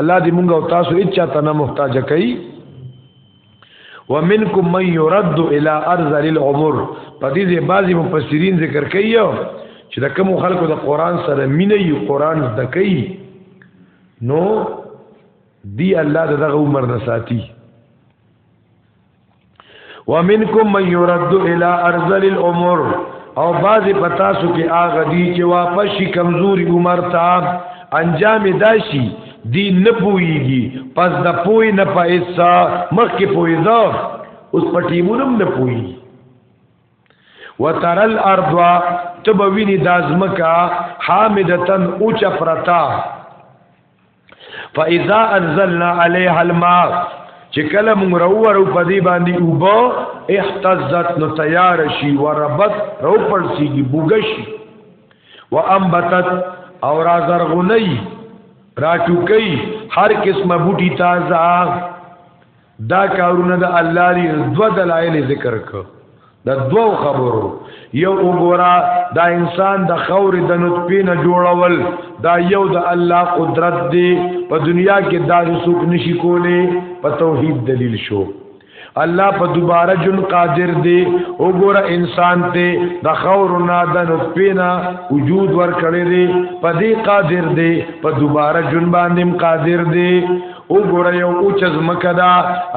الله دې مونږ او تاسو هیڅ چاته نه محتاج کوي ومنکم من يرد الى ارض للعمر په دې ځای بعضی مفسرین ذکر کوي چې د کوم خلکو د قران سره مینه یو قران زده کوي نو دی الله دغه عمر نه ساتي ومنکم من يرد الى ارذل الامور او بعضی پتا سو کې اغه دی چې واپس شي کمزوري عمر تا انجام داشي دی نه پويږي پس د پوي نه پیسا مخ کې پوي دا اوس پټیمونم نه پوي وترل ارض تبوینی دازمکا حامدتن اوچ پرتا فاذا انزلنا عليها الماء چې کله موږ راوړو په دې باندې اوبو احتزت نو تیار شي وربت رو پړسیږي بوګشي وانبتت او را زرغونی را ټوکی هر قسمه بوټي تازه دا کارونه د الله دی دو دلایل ذکر کو د دوو خبرو یو وګورا دا انسان د خور د نطفه نه جوړول دا یو د الله قدرت دی په دنیا کې دا څوک نشي کولی په توحید دلیل شو الله په دوباره جن قادر دی وګوره انسان ته د خور نه د نطفه نه وجود ورکړي دی په دې قادر دی په دوباره جن باندې قادر دی او ګوره یو اوچ زمکه دا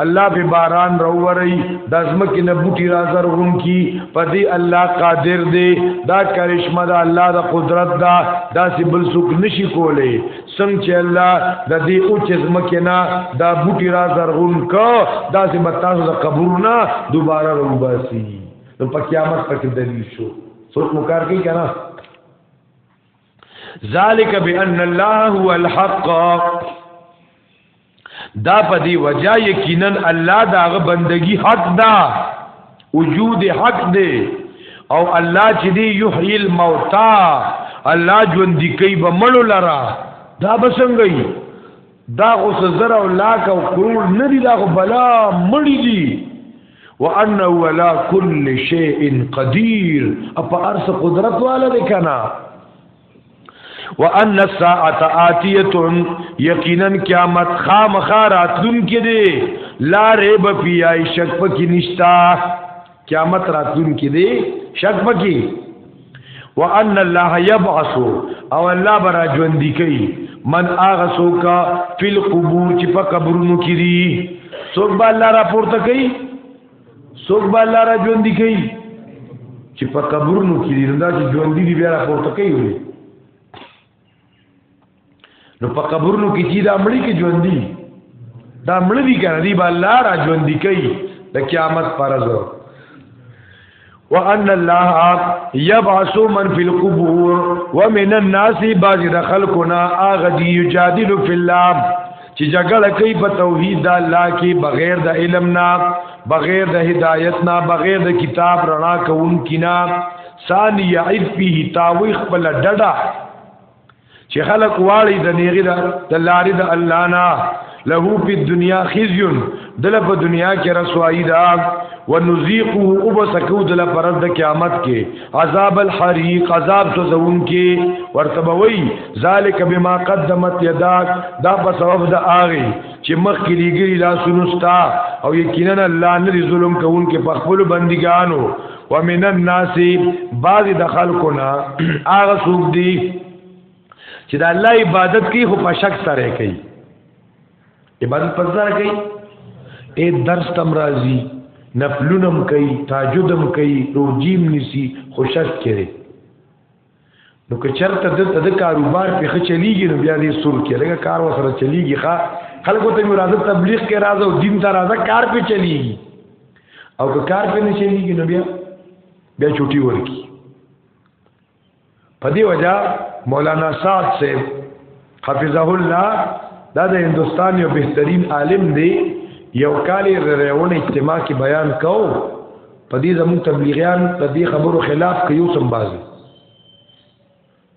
الله به باران راووري د زمکه نه بوټي رازر غون کی پدی الله قادر دی دا کرشمه دا الله د قدرت دا داسې بل څوک نشي کولی څنګه چې الله د دې اوچ زمکه نه دا بوټي رازر غون کو داسې متاسو د قبر نه دوباره روباسي نو په قیامت پکې دلیل شو څوک مکار کوي کنه ذالک بان الله هو الحق دا په دی وجہ یقینا الله داغه بندگی حق دا وجود حق دی او الله چې دی یحیی الموتى الله ژوند کوي به مړو لرا دا بسنګي دا خو سزر او لاک او کرور ندی دا خو بلا مړی دی وانه ولا كل شيء قدير اپا ارس قدرت والا دی کنا وان الساعه اتيه یقینا قیامت خامخاراتن کې دی لا ریب پیای شک پکې نشتا قیامت راتلون کې دی شک پکې وان الله يبعث او الله برا ژوند کوي من اغه سوکا فل قبور چې په قبرونو کې دي سوک با الله را پورته کوي سوک با الله را ژوند کوي چې په قبرونو کې دي دا چې ژوند دي بیا را پورته کوي نو په قبرونو کې چې دا مړی کې ژوند دي دا مړ دي کنه دی الله را ژوند دي کوي د قیامت پرځ وان الله يبعث من في القبور ومن الناس بعض خلقنا اغدي يجادل في الله چې جګړه کوي په توحید د الله کې بغیر د علم نه بغیر د هدایت نه بغیر د کتاب رڼا کوون کینا ثانی یعد فيه تاوی خپل ډډه چې خلق واړی د نیغه د لارې د الله نه له په دنیا خزي دل په دنیا کې رسوایی ده ونذيقه وبسکو دل پرد قیامت کې عذاب الحریق عذاب سوزون کې ورته وای ذالک بما قدمت یداک دا په سبب د آغي چې مخ کې لګري لاسونو ستا او یقینا الله نه ظلم کوون کې په خپل بندګانو ومن الناس بعض د خلقنا آغه سوق دي چې د الله عبادت کې خو په شک سره کوي عبادت پر ځای کوي اے درس تم راضی نفلونم کوي تاجدم کوي روجیم نسی خوشک کړي نو که چرته د د کاروبار په خه چلیږي نو بیا دې سر کې لګه کار وسره چلیږي ښا خلکو ته مراد تبلیغ کې راځه او دین ته راځه کار په چلیږي او که کار په نه چلیږي نو بیا بیا چټي ورکی په دې وجہ مولانا صاحب سے حفظه الله دا د هندستان یو بهترین عالم دی یو کال رونه اجتماع کې بیان کو په دې زموږ تبلیغیان د دې خبرو خلاف کې یو سمبازي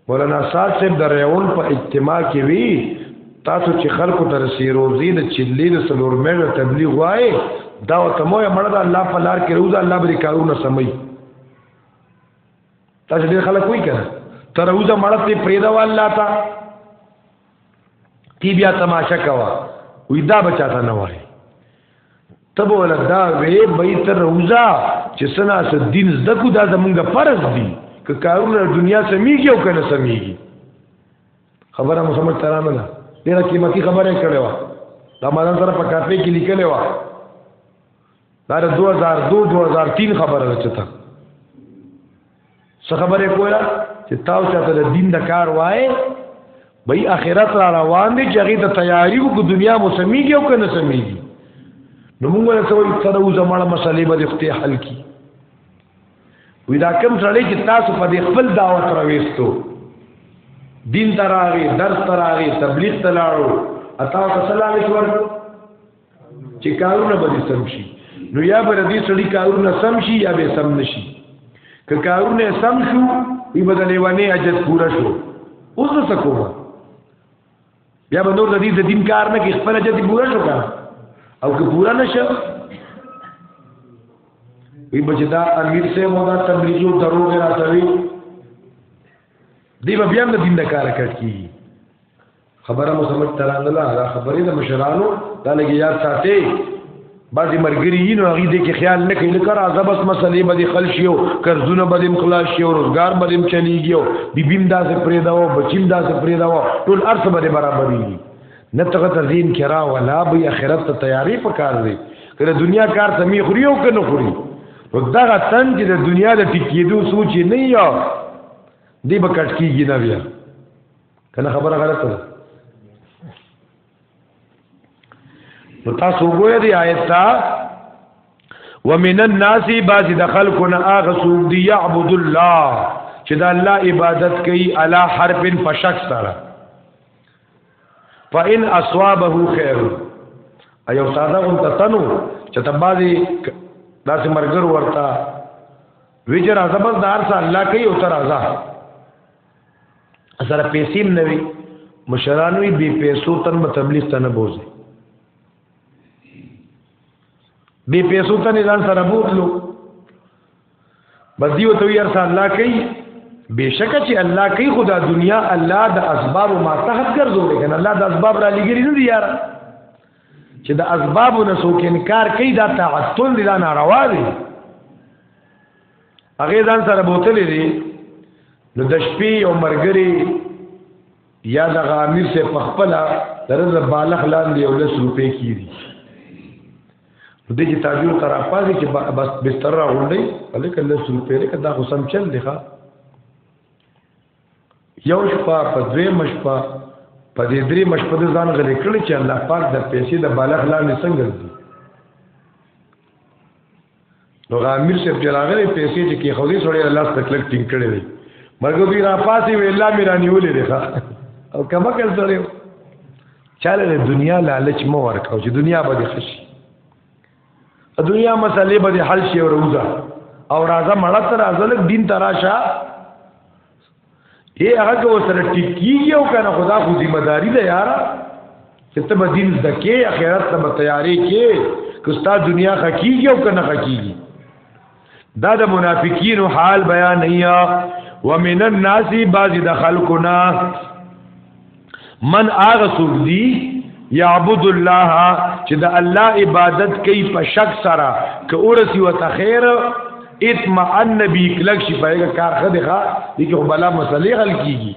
مولانا صاحب صاحب د ریون په اجتماع کې وی تاسو چې خلکو تر سیروزی د چلی د سلور مېړه تبلیغ وای دا ته مو یې مړه د الله په لار کې روزه الله بری کارونه سمي تاسو ډیر خلک وای کړه تر اوسه مړه ته پریدا والله تا تی بیا تماشا کوا وی دا بچا تا نه وای تب ولا دا وی به تر اوسه چې سنا س دین زده کو دا زمونږه فرض دی که کارونه دنیا سميږي او کنه سميږي خبره محمد ترانه ده ډیره قیمتي خبره کړې و دا مالان سره په کاپې کې لیکلې و دا د 2002 2003 خبره ده چتا څه خبره کوله چې تاسو چاته د دین د کار وای به اخرت را روان دي چې هغه ته تیاری وکړو دنیا مو سميږي او کنه سميږي نو موږ له څه وي تر اوسه مړه مسلې به اختیا حل کی وی دا کوم سره چې تاسو په دې خپل دعوت راويستو دین تراغي درس تراغي تبلیغ تلاړو اتا ته سلام ایشور چې کارونه به سم شي نو یا به دې سړي کارونه سم شي یا به سم نشي که کارونه سم شو ای بدلې ونه اجت پورا شو اوس څه کوم بیا به نور د دې د دین کار نه کې خپل اجت پورا شو کنه او که پورا نشه وی بچدا امیر سے مودا تبلیغو دروغ راځوي دی بیا د دین د کار کټ کیږي خبره مو سمجھ ترانله هغه خبرې د مشرانو دا لګي یاد ساتي بعضی مرګري یې نو هغه دې کې خیال نه کوي لکه راځه بس مسلې به دې خلشي او قرضونه به دې مخلاص شي او روزګار به دې چلیږي او بیبیم داسې پرې دا او بچیم داسې پرې دا او ټول ارث به دې برابرېږي نه تغه تزین کرا ولا به اخرت ته تیاری پکار دی کله دنیا کار ته می خوري او کنه خوري نو دغه تن چې د دنیا د ټکیدو سوچ نه یو دی به کټ کیږي نه بیا کنه خبره غلطه ده نو تاسو وګورئ دی آیت تا ومن الناس بعض دخل کنا اغه سوق دی يعبد الله چې دا الله عبادت کوي علا حرف فشک سره فإن أصوابه خير ايو ساده اون تتنو چې تبازي داسې مرګر ورتا ویجر ازبل دار سره الله کوي او تر ازا سره پیسې هم نه وي مشرانو یې بې پیسو تن به تبلیغ ته نه بوځي بې پیسو ته نه ځان سره بوتلو بس دیو ته یې ارسه الله کوي بشک چې الله کوي خدا دنیا الله د اسباب ما تحت ګرځولې کنه الله د اسباب را لګري نه دی یار چې د اسباب نه څوک انکار کوي دا تعطل دی دا ناروا دی هغه ځان سره بوتلې دي نو د شپې یو مرګري یا د غامیر سے پخپلا درز بالغ لاندې یو لس روپې کیږي نو دې چې تاجر تر اپازي چې بس بستر را غونډي الکه لس روپې لکه دا خو سم چل دی ښا یو شپه په دوی مشپه په دې درې مشپه د ځان غلې کړی چې الله پاک د پیسې د بالغ لاندې څنګه دی نو غامیر صاحب چې راغلی پیسې چې کې خو دې سړی الله ست کلک ټینګ کړی دی مرګ بي را پاتې وی الله مې رانی ولې دی او کما کل سړی چاله د دنیا لالچ مو ورکاو چې دنیا به دې خشي دنیا مسلې به دې حل شي او روزه او راځه مړه تر ازل دین تراشه اے هغه کو سره ټکی یو کنه خدا خو ذمہ داری ده یار چې ته به دین زکه اخرت ته تیارې کې کستا دنیا خکیږي او کنه خکیږي دا د منافقین حال بیان نه یا ومن الناس بعض د خلقنا من هغه څوک دی یعبد الله چې د الله عبادت کوي په شک سره که اورسی و تخیر اطمئن بی کلک شي پایګه کار خده ښه دي چې بلا مسلې حل کیږي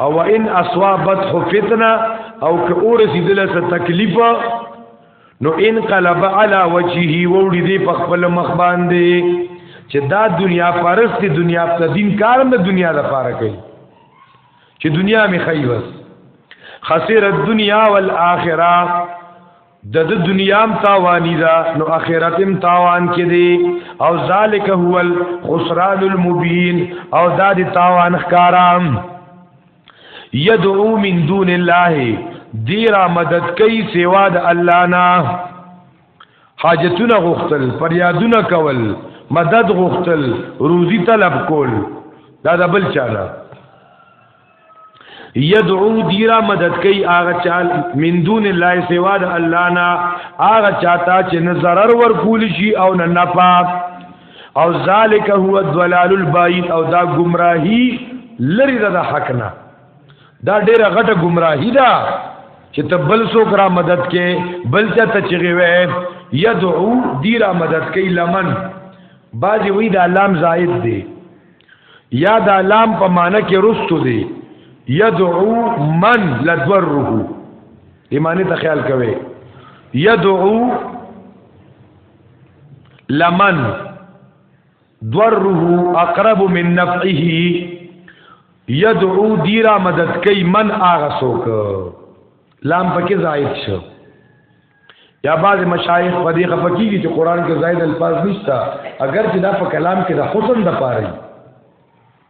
او ان اصابت فتنه او که اورسی دله څه تکلیف نو ان قلب علی وجهه وړي دی په خپل مخ باندې چې دا دنیا پرست دنیا په دین کارم د دنیا لپاره کوي چې دنیا می خی بس خسر الدنیا والآخرہ د د دنیا هم تاوانی دا نو اخرت هم تاوان کې دی او ذالک هو الخسران المبین او دا د تاوان ښکارام یدعو من دون الله دیرا مدد کوي سوا د الله نه حاجتونه غوښتل فریادونه کول مدد غوښتل روزي طلب کول دا د بل چا نه یدعو دیرا مدد کوي هغه چا من دون الله سوا د الله نه هغه چاته چې نه zarar ور کول شي او نه نفع او ذالک هو الضلال البعید او دا گمراهی لری د حق نه دا ډیره غټه گمراهی ده چې ته بل څوک را مدد کې بل چا ته چغي وې يدعو دی را مدد کې لمن بازی وی دا لام زائد دی یا دا لام په معنی کې رستو دی يدعو من لدوره ایمانی ته خیال کوي يدعو لمن ضره اقرب من نفعه يدعو دیرا مدد کوي من آغا سوک لام پکې زائد شو یا بعض مشایخ په دې خپکیږي چې قران کې زائد الفاظ نشته اگر چې دا په کلام کې د حسن د پاره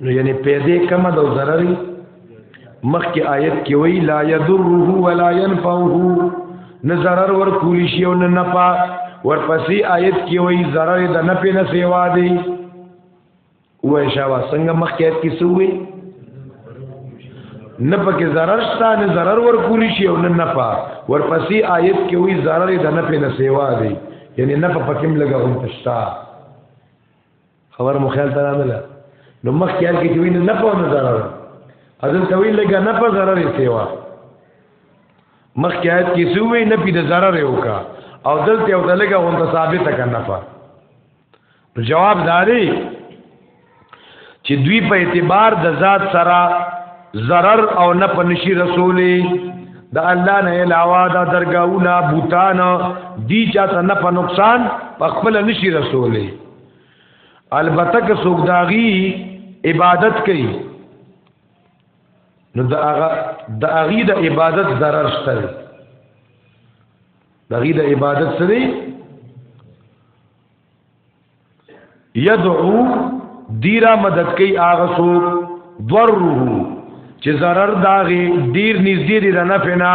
نو یعنی پیدا کم د ضرر مخکې آیت کې وی لا یضره ولا ينفعه نه ضرر ور کولی شي او نه نفع ورپسې آیت کې وی ضرر د نه په نه سیوا دی و شاوا څنګه مخکې آیت کې سوې نه پکې ضرر شته نه ضرر ور کولی شي او نه نفع ورپسې آیت کې وی ضرر د نه په نه سیوا دی یعنی نفع پکې لګا هم تشتا خبر مو خیال ته راغله نو مخ خیال کې کوي نه په نه ضرر اذن کوي لګا نه په ضرر یې سیوا مخ کې آیت کې سوې نه پی د ضرر یو کا او دلته او دلګه غون ته ثابت کنه فا جواب داري چې دوی په اعتبار د ذات سره ضرر او نه په نشي رسولي د الله نه علاوه دا درگاہونه بوتان دی چاته نه په نقصان په خپل نشي رسولي البته که څوک داغي عبادت کوي نو د هغه د هغه د عبادت ضرر شته د هغه د عبادت سره يدعو دیرا مدد کوي هغه څوک ضرره چې ضرر داغه ډیر نږدې دی نه فنا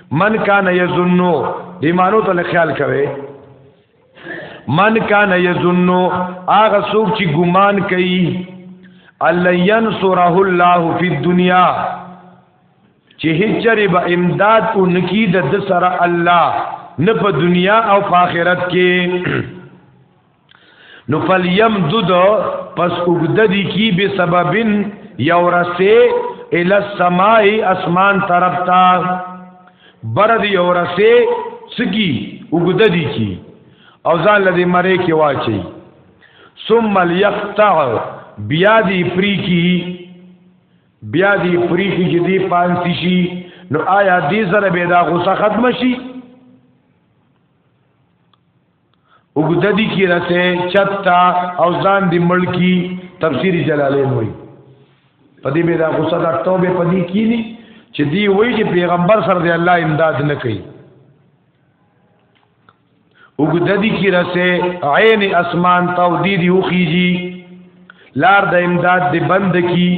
من کان یظنو دی مانو ته خیال کوي من کان یظنو هغه څوک چې ګمان کوي الله ينصره الله فی الدنیا چې هچره به امداد اونکی د سره الله نه په دنیا او په آخرت کې نو فلیم دود پس اوګد دی کی به سببن یو رسه ال السماء اسمان طرف تا بر دی یو رسه سکی اوګد دی کی او ځان لدی مری کی واچي ثم ليقطع بیا دی پری کی بیا دی پری کی چې دی پانسی شي نو آیا دې سره به دا غوسه ختم شي وګددی کی رسه چتا او ځان دی ملکی تفسیر جلالین وای په دې به دا غصه دا توبه پدی کینی چې دی وای چې پیغمبر سره دی الله امداد نه کوي وګددی کی رسه عین اسمان تو دی دی وخیږي لار د امداد دی بند کی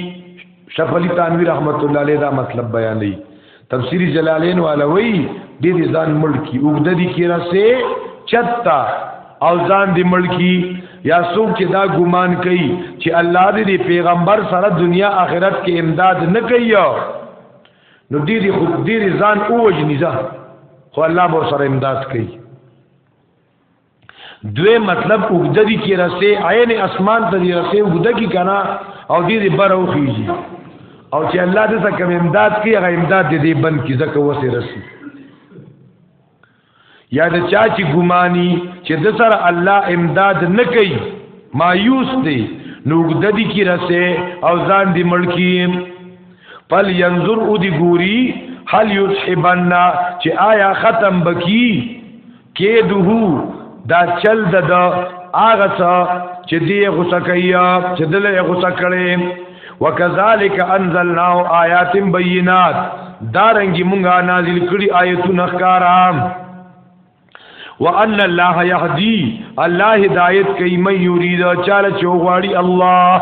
شفلی تنویر رحمت الله علیه دا مطلب بیانوي تفسیر جلالین والا وی د دې ځان ملکی وګد دي کې راسه چتا او ځان دې ملکی یا څوک چې دا ګمان کوي چې الله دې پیغمبر سره دنیا آخرت کې امداد نه کوي نو دې دې خود دې ځان اوجنیزه خو الله به سره امداد کوي دوی مطلب اوګده دي کې رسې عین اسمان ته دي رسې اوګده کې کنه او دې دې بر او خيږي او چې الله دې څخه کوم امداد کوي هغه امداد دې دې بند کی زکه وسه رسي یا د چا چې ګماني چې د سره الله امداد نه کوي مایوس دی نو اوګده دي کې رسې او ځان دې ملکی پل ينظر او دي ګوري هل يسحبنا چې آیا ختم بکی کېده دا چل د د هغه څه چې دی غوسه کوي چې دل یې غوسه کړي وکذالک انزلنا آیات بینات دا رنګي مونږه نازل کړي آیتونه ښکارا وان الله يهدي الله هدایت کوي مې یرید چاله چوغواړي الله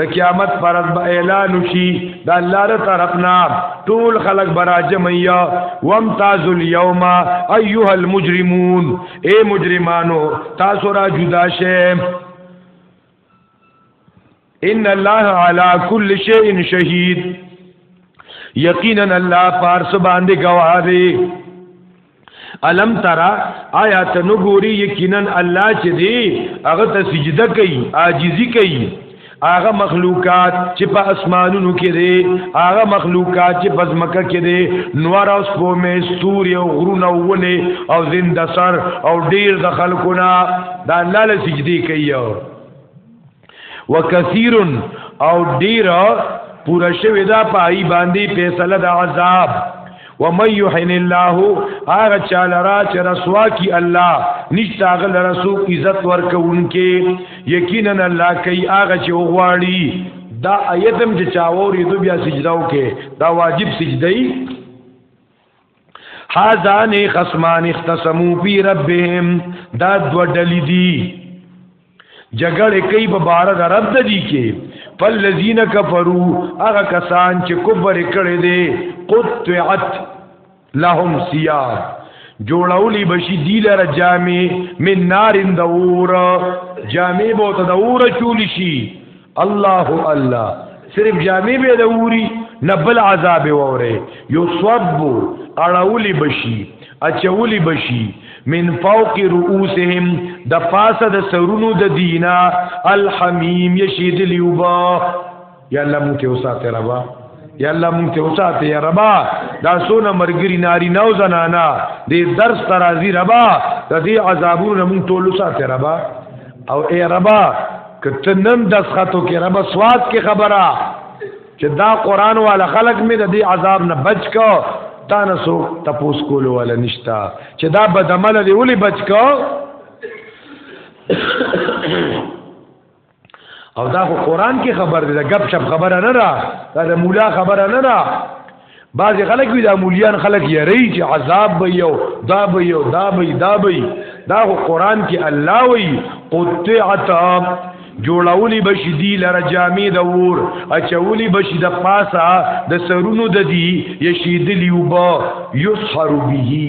د قیامت پرد به اعلان شي د الله تر طرفنا ټول خلق براجم یا وامتاز اليوم ايها المجرمون اے مجرمانو تاسو را جدا شه ان الله على كل شيء شهيد یقینا الله پارس باندې گواه دی الم ترا آیا ته نو ګوري یقینا الله چې دی هغه ته سجده کوي عاجزي کوي هغه مخلوقات چې په اسمانونو کې دي هغه مخلوقات چې په ځمکه کې دي نور او سپومې ستوري او غرونه ونه او زنده سر او ډیر د خلقونه دا الله له سجدي کوي وکثیر او ډیر پورا شوی دا پای باندې فیصله د عذاب و من یحن الله هغه چاله را چې رسوا کی الله نشتا غل رسو عزت ورکوونکې یقینا الله کوي هغه چې وغواړي دا ایتم چې چاوري دو بیا سجداو کې دا واجب سجدای هاذان خصمان اختصمو فی ربهم دا دو ډلې دي جګړه کوي په بار د رب د دي کې فالذین کفروا هغه کسان چې کفر کړي دي قطعت لهم سیاب جوړولی بشی دی لره جامې من نارین د اور جامې بوته د اور چولی شي الله الله صرف جامع به د ووري نه بل عذاب وره یو صوب اړولی بشي اچولی بشي من فوق رؤوسهم د پاسه د سرونو د دینا الحمیم یشید لیوبا یا الله مونږ ته وساته ربا یا الله مونږ ته وساته یا ربا دا سونه مرګری ناری نو زنانا دې درس ترازی ربا د دې عذابونو مونږ ټول وساته ربا او اے ربا کته نن د خاتو کې رب سواد کې خبره چې دا قران والا خلق مې د دې عذاب نه بچ کو تا نه سو تپوس کول ولا نشتا چې دا بدعمل دی ولي بچ کو او دا خو قران کې خبر دی دا غب شپ خبره نه را دا مولا خبره نه را بعضی خلک وی دا مولیان خلک یری چې عذاب به یو دا به یو دا به دا به دا قرآن کې الله وی قطعت جوړولی بشی دی لره جامې د ور اچولی بشی د پاسا د سرونو د دی یشیدلی وبا یسحر به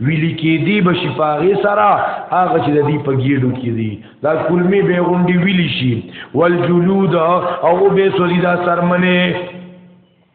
ویلی کې دی بشی پاغه سرا هغه چې د دی په ګیډو کې دی دا کلمی به غونډي ویلی شي والجلود او به سولی دا سرمنه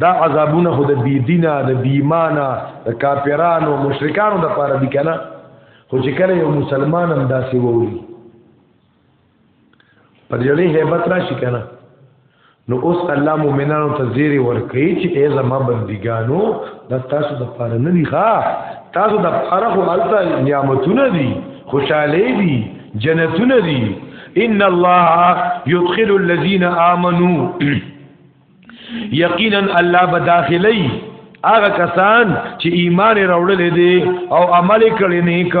دا عذابونه خو د بی دینه د بی ایمانه د کافرانو مشرکانو د پاره دي کنه خو چې کله یو مسلمان هم داسې ووري پر جړې hebat راشي کنه نو اوس الله مؤمنانو ته زیری ورکړي چې ای زما بندګانو دا تاسو د پاره نه دي ښا تاسو د پاره خو الته نعمتونه دي خوشاله دي جنتونه دي ان الله يدخل الذين امنوا یقینا الله به داخلي هغه کسان چې ایمان راوړل دي او عمل کړي نیک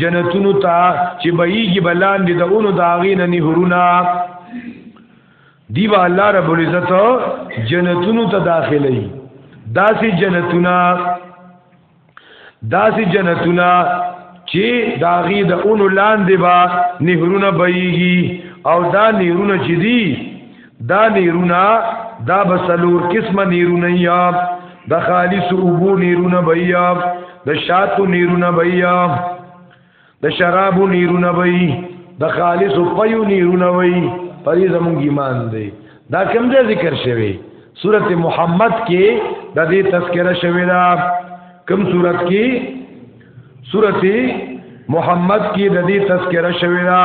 جنتونو ته چې بهيږي بلاندې د اونو داغې نه نهرونه دیو الله رب العزت جنتونو ته داخلي داسې جنتونه داسې جنتونه چې داغي د اونو لاندې با نهرونه بهيږي او دا نهرونه چې دي دا نهرونه دا بسلور قسمه نهرونه یا د خالص اوبو نهرونه بهیا د شاتو نهرونه بهیا د شراب نیرونه وي د خالص پیو نیرونه وي پرې زموږ ایمان دی دا کوم ځای ذکر شوی سورت محمد کې د دې تذکرہ شوی دا کوم سورت کې سورت محمد کې د دې تذکرہ شوی دا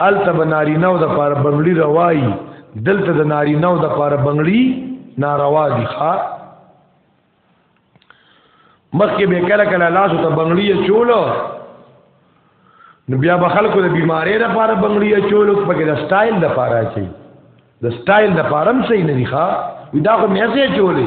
الته به نارینه او د پاره بنگړي روایي دلته د نارینه او د پاره بنگړي ناروا دي ښا مخکې به کله کله لاس ته بنگړي چولو نو بیا به خلکو د بیمارۍ د پاره بنگړي چولو پکې د سټایل د پاره چي د سټایل د پاره هم صحیح نه دي ښا دا خو مې ځای چولې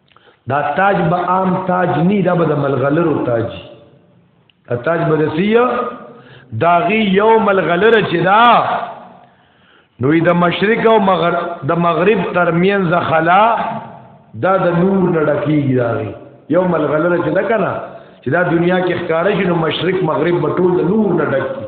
دا تاج به عام تاج نه دا به د ملغلرو تاج دا تاج به سیه داغي یو ملغلر چې دا نوې د مشرق او مغرب د مغرب ترمنځ خلا دا د نور نډکیږي داغي یو ملغلر چې دا کنه چې دا دنیا کې ښکارا شي نو مشرق مغرب بټول د نور نډکیږي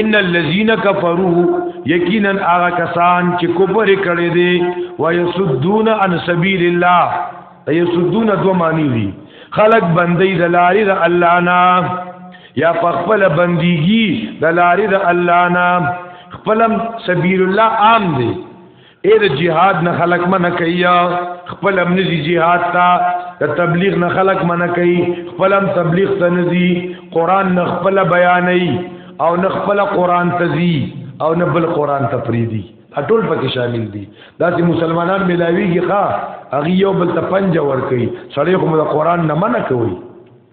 ان الذين كفروا یقینا هغه کسان چې کوپر کړي دي ويسدون عن سبيل الله يسدون دو معنی دي خلق بندي د لارې د الله نه یا خپل بنديږي د لارې د الله نه خپلم سبيل الله عام دي اې د جهاد نه خلق منه کوي خپل هم نزي جهاد تا د تبلیغ نه خلق منه کوي خپل هم تبلیغ ته نزي قران نه خپل بیانې او نه خپل قران تزي او نه بل قران ته پریدي ټول پکې شامل دي دا چې مسلمانان ملاويږي ښا هغه یو بل ته پنجه ور کوي سړی خو د قران نه منه کوي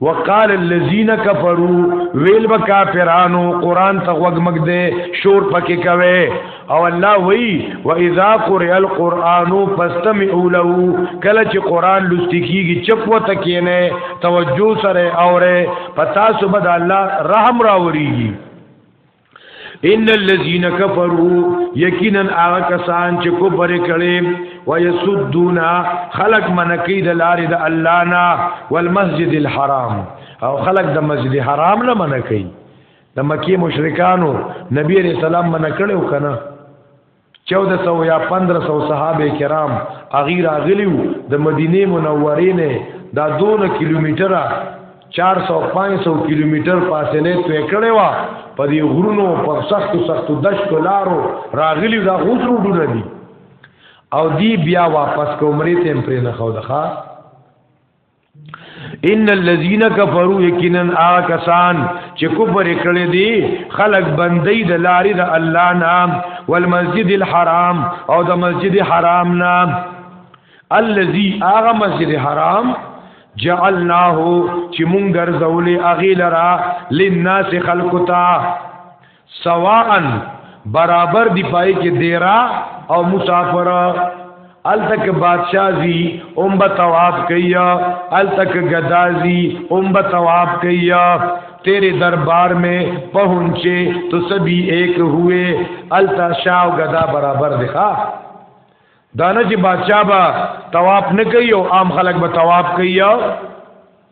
وقال الذين كفروا ویل به کافرانو قران ته وګمګ دې شور پکې کوي او الله وی واذا قرئ القران فاستمعوا له کله چې قران لوستي کیږي چپ وته کینه توجه سره اوره پتا سبد الله رحم راوريږي ان الذين كفروا یقینا هغه کسان چې کفر کړي ويسدون خلق منکی د لارې د الله نه والمسجد الحرام او خلق د مسجد حرام نه منکی د مکی مشرکانو نبی رسول الله منکړو کنه 1400 یا 1500 صحابه کرام اغي راغلیو د مدینه منورې نه دا 2 کیلومتر 400 500 کیلومتر فاصله طے کړې و په دې غرونو په سختو سختو دشتو لارو راغلی دا غوسرو ډونه دي او دی بیا واپس کومرې ته پرې نه خو دخه ان الذين كفروا يقينا آکسان چې کفر کړي دي خلق بندي د لارې د الله نام والمسجد الحرام او د مسجد حرام نام الذي اغه مسجد حرام جعلناه چې مونږ ګرځولې اغه لرا للناس خلقتا سواء برابر دی پای کې دیرا او مسافر ال تک بادشاہ زی اوم به تواب کیا ال تک گدا زی اوم به تواب کیا تیرے دربار میں پہنچے تو سبھی ایک ہوئے التا شاہ گدا برابر دکھا دانه چې بادشاہ با تواب نه کوي او عام خلک به تواب کوي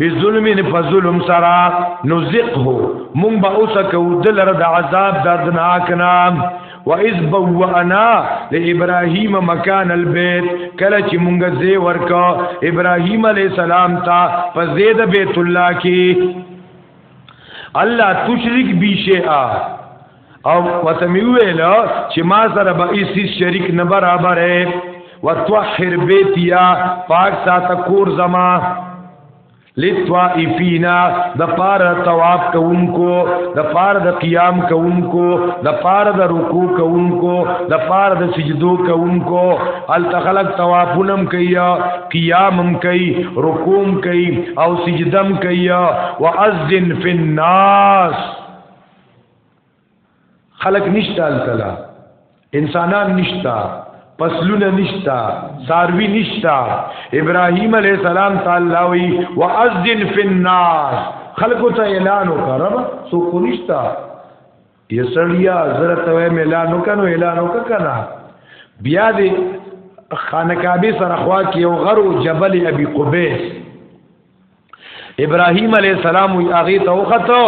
بظلم په ظلم سرا نزقه مون با اوسکو دلر د عذاب دردناک نام و اذ بوانا لابراهيم مکان البيت کله چې مونږه زی ورکا ابراهيم عليه السلام ته په زید بیت الله کې الله تشرک بی شیئا او وتمی ویل چې ما سره به ایسی شریک نه برابر ہے وتوحر بیتیا پاک سات کور زما لتوائفینا د پار تواب کوونکو د پار د قیام کوونکو د پار د رکوع کوونکو د پار د سجدو کوونکو ال تخلق توابونم کوي قیامم کوي رکوم کوي او سجدم کوي واذن فی الناس خلق نشته التلا انسانان نشته فصلونه نشتا ساروی نشتا ابراهیم علیہ السلام تعالی وی واذن فی الناس خلقو ته اعلان وکړم سو کو نشتا یسړیا حضرت وی اعلان وکړو اعلان وکړه بیا دې خانقابه سره خوا کې یو غرو جبل ابي قبیس ابراهيم عليه السلام وی هغه ته وخته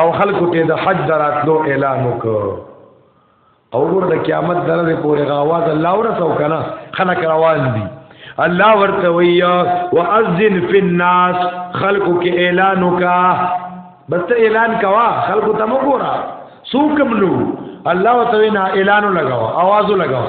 او خلکو ته د حج دراتلو اعلان وکړ او ګور د قیامت درې پورې غواز الله ورسو کنه خلک روان دي الله ورته وی واذن فی الناس خلکو کې اعلان وکا بس ته اعلان کوا خلکو ته وګورا سوکم نو الله تعالی نه اعلان لگاو आवाज لگاو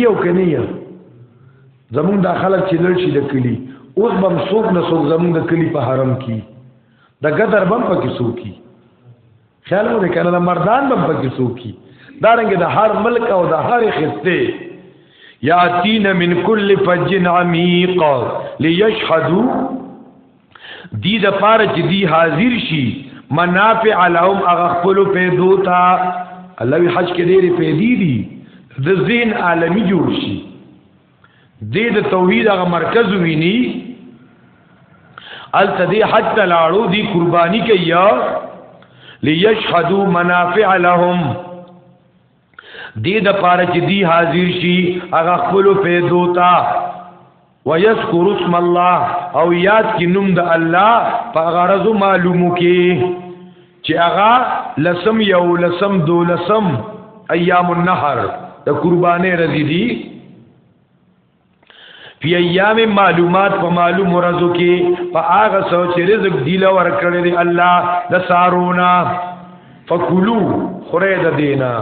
یو کنه یو زمونږ د خلک چې لړ شي د کلی اوس بم سوق نه سوق زمونږ د کلی په حرم کې د غدر بم پکې سوقي خیال مو دې کنه د مردان بم پکې سوقي دا رنګ د هر ملک او د هر خسته یاتین من کل فج عمیق لیشهدوا دی د پاره چې دی حاضر شي منافع لهم هغه خپل پیدو ته الله وی حج کې ډېرې پیدې دي د ذهن عالمي جوړ شي د د توحید هغه مرکز ویني ال تدی حج ته لاړو دی قرباني کوي ليشهدوا منافع لهم دې د پاره چې دی حاضر شي هغه خپل پیدو تا ويذكر اسم الله او یاد کې نوم د الله په غرض معلومو کې چې هغه لسم یو لسم دو لسم ایام النهر د قربانې رضی دی فی ایام معلومات په معلوم ورځو کې په هغه څو چې رزق دی لور کړی دی الله د سارونا فکلو خره د دینا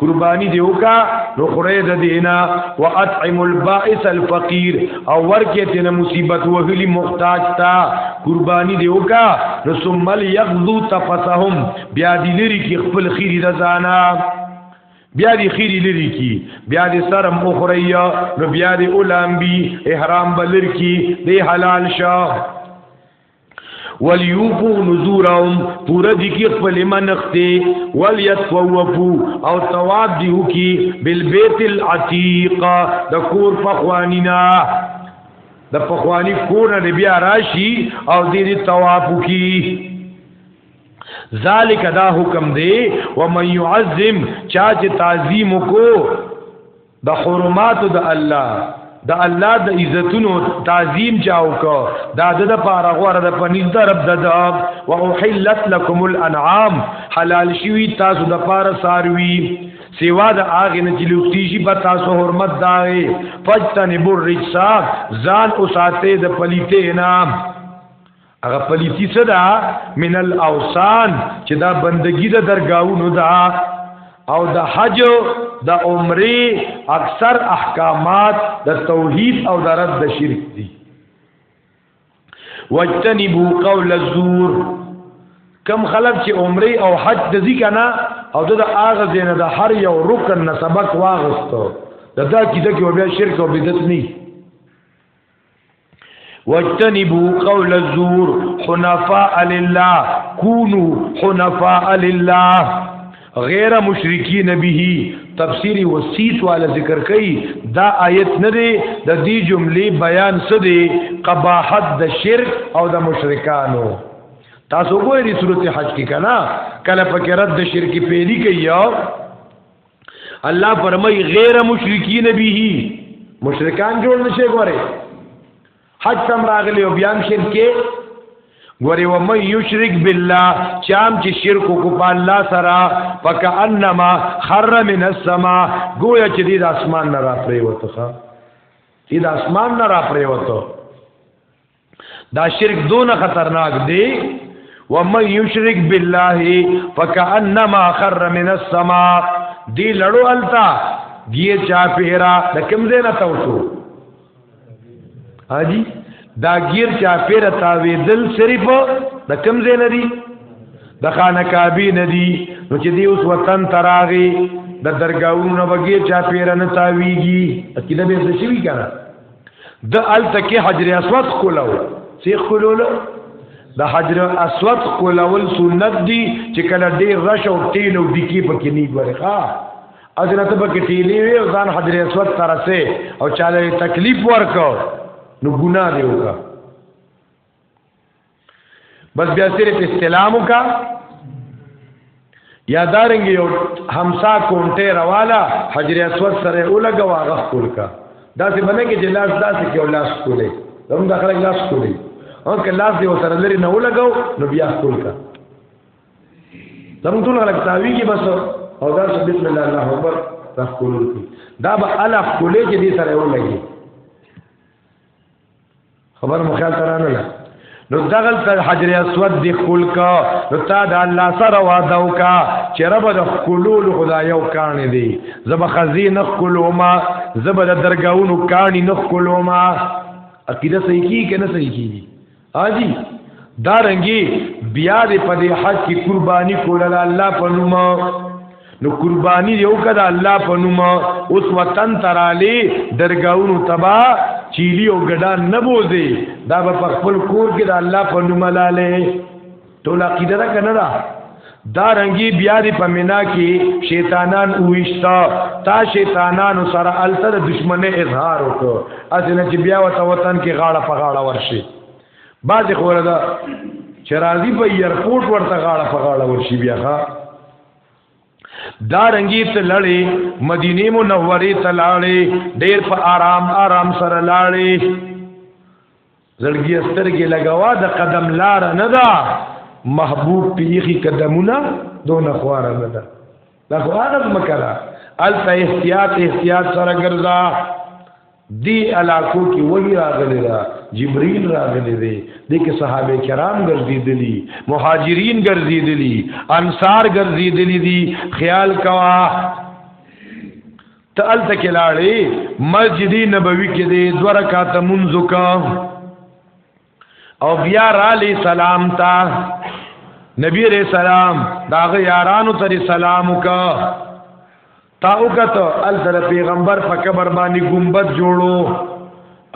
قربانی دی وکا نو خره د دینا واطعم البائس الفقير او ورکه تن مصیبت وهلی محتاج تا قربانی دی وکا نو ثم يغذو تفسهم بیا دی لري کې خپل خیر د زانا بیا دی خیری لری کی بیا دی سرم اخریا نو بیا دی اولام بی احرام بلر کی دی حلال شا ولیوفو نزورهم پورا دی کی خپل منختی ولیتوفو او تواب دیو کی بالبیت العتیق د کور پخوانینا د پخوانی کور نه بیا راشی او دې تواب کی ذالک دا حکم دی و من يعظم چا چې تعظیم کو د حرمات د الله د الله د عزتونو تعظیم چاو کو دا د لپاره غوړه د پنځ د رب د داب او حلت لكم الانعام حلال شوی تاسو د لپاره ساروی سیوا د اغه نه چې لوکتی شي په تاسو حرمت داوي فجتنبر رجسا ځان اوساته د پلیته نام هغه پلیتی څه ده من الاوسان چې دا بندگی د درگاونو ده او د حج د عمره اکثر احکامات د توحید او د رد د شرک دي واجتنبوا قول الزور کم خلک چې عمره او حج د ذکر نه او د اغه زین د هر یو رکن نه سبق واغستو د دا کیده کې بیا شرک او بدعت نه واجتنبوا قول الزور حنفاء لله كونوا حنفاء لله غیر مشرکین به تفسیری وسیط والا ذکر کئی دا آیت نه دی د دې جملې بیان څه دی قباحت د شرک او د مشرکانو تاسو ګورئ سورته حج کې کنا کله پکې رد شرک پیری کوي الله فرمای غیر مشرکین به مشرکان جوړ نشي ګوره حج تم راغلی او بیا شرک کې ګوره و مې یشرک بالله چام چې شرک کو په الله سره فکانما خر من السما گویا چې د اسمان نه را پریوته ها د اسمان نه را پریوته دا شرک دون خطرناک دی ومن یشرک بالله فکانما خر من السماء دی لړو التا گیه چا پیرا د کوم ځای نه تاو شو حاجی دا گیر چا پیرا تاوی دل صرف د کوم ځای نه دی د خانه کعبه نه دی نو چې دی اوس وطن تراغي د درگاہونو بغیر چا پیرا نه تاویږي اکیده به څه شي کنه د الته کې حجر اسود کولاو سی خلولو د حجر اسود کولول سنت دی چې کله ډیر رش او تیل او ډکی پکې نه ګوري ها اذن ته پکې تیلې وي او ځان حجر اسود ترسه او چاله تکلیف ورکو نو ګناه دی وکړه بس بیا صرف استلام کا یا دارنګ یو همسا کونټه روالا حجر اسود سره اولګه واغه خپل کا دا څه باندې کې جلاس داسې کې ولاس کولې هم دا خلک لاس کولې او که لاس دی وسره لري نه ولګاو نو بیا خپل کا زموږ ټول خلک تاوی کې بس او دا څه بسم الله الله اکبر تخولل کی دا به الا خولې چې دې سره ولګي خبر مخیال ترانه لا نو دغل تر حجر اسود دی خول کا نو تا دا الله سره وعده وکا چې رب د خلول خدایو کان دی زب خزینه خلوما زب د درگاونو کانی نه خلوما عقیده صحیح کی کنه صحیح کی حاجی دارنګي بیا دې په دې حج کې قرباني کوله الله په نوم نو قربانی یو کده الله په نوم اوس وطن ترالی درگاونو تبا چیلی او ګډان نه بوزي دا په خپل کور کې د الله په نوم لاله ټول عقیده ده کنه دا دا رنگی بیا دی په مینا کې شیطانان اوښتا تا شیطانان سره الته د دشمنه اظهار وکړه اسنه چې بیا وته وطن کې غاړه په غاړه ورشي باز خوره دا چې راضی په ایرپورټ ورته غاړه په غاړه ورشي بیا ښا دا رنگی ته لړې مدینه منوره ته لاړې ډېر په آرام آرام سره لاړې زړګي سترګې لګوا د قدم لار نه دا محبوب پیخي قدمونه دون خوار نه دا دا خو هغه مکرا الته احتیاط احتیاط سره ګرځا دی علاقو کې وحی راغلی دا جبرئیل راغلی دی د کې صحابه کرام ګرځیدلی مهاجرین ګرځیدلی انصار ګرځیدلی دی خیال کوا ته ال تک لاړې مسجد نبوي کې دې دوه رکعات منځ وکړه او بیا را علی سلام تا نبی علیہ السلام داغه یارانو ته سلام وکا تا وکته ال در پیغمبر په قبر باندې ګمبد جوړو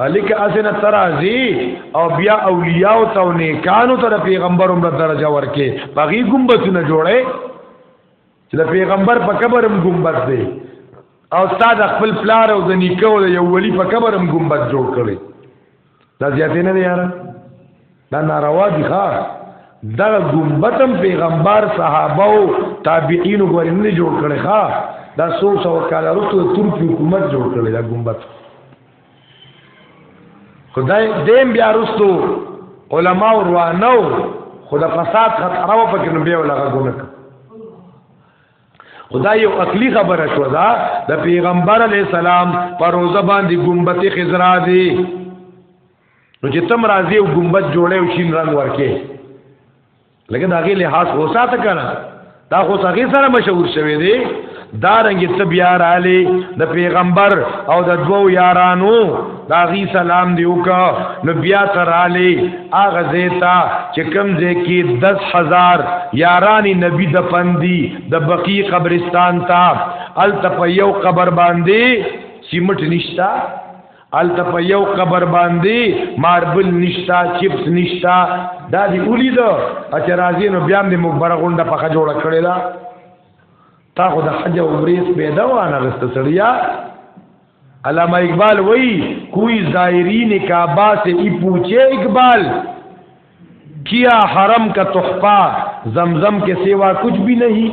الیک اسنه ترازی او بیا اولیاء او تو نیکانو ته پیغمبر عمر درجه ورکه بغي ګمبد نه جوړه چې د پیغمبر په قبر هم ګمبد دی او استاد خپل پلار او د نیکو یو ولی په قبر هم ګمبد جوړ کړي دا زیاتې نه دی یاره دا ناروا دي ښا دا ګمبتم پیغمبر صحابه او تابعین غوړي نه جوړ کړي ښا دا سو سو کال وروسته ترک حکومت جوړ کړي دا ګمبت خدای دیم بیا وروسته علما او روانو خدا فساد خطر او پکې نو بیا ولغه ګونه خدا یو عقلی خبره شو دا د پیغمبر علی السلام پر روزه باندې ګمبت خزرا دی نو چې تم راځي او ګمبت جوړه او شین رنگ ورکه لکه دا غي لحاظ هوسا ته کړه دا خو څنګه سره مشهور شوی دی دا رنګ ته بیا رااله د پیغمبر او د دوو یارانو دا غي سلام دی وکا نو بیا ترالی اغه زیتا چې کم زی کې 10000 یارانی نبی د پندی د بقی قبرستان تا ال تپ یو قبر باندې سیمټ نشتا ال تپ یو قبر باندې ماربل نشتا چپس نشتا دا دی اولی دا اچ راځي نو بیا دې مخبره غونډه پخه جوړه کړې دا تا خو د حج او عمرې پیدا وانه غست سړیا علامہ اقبال وہی کوئی ظاہری نے کعبہ سے ای پوچھے اقبال کیا حرم کا تحفہ زمزم کے سوا کچھ بھی نہیں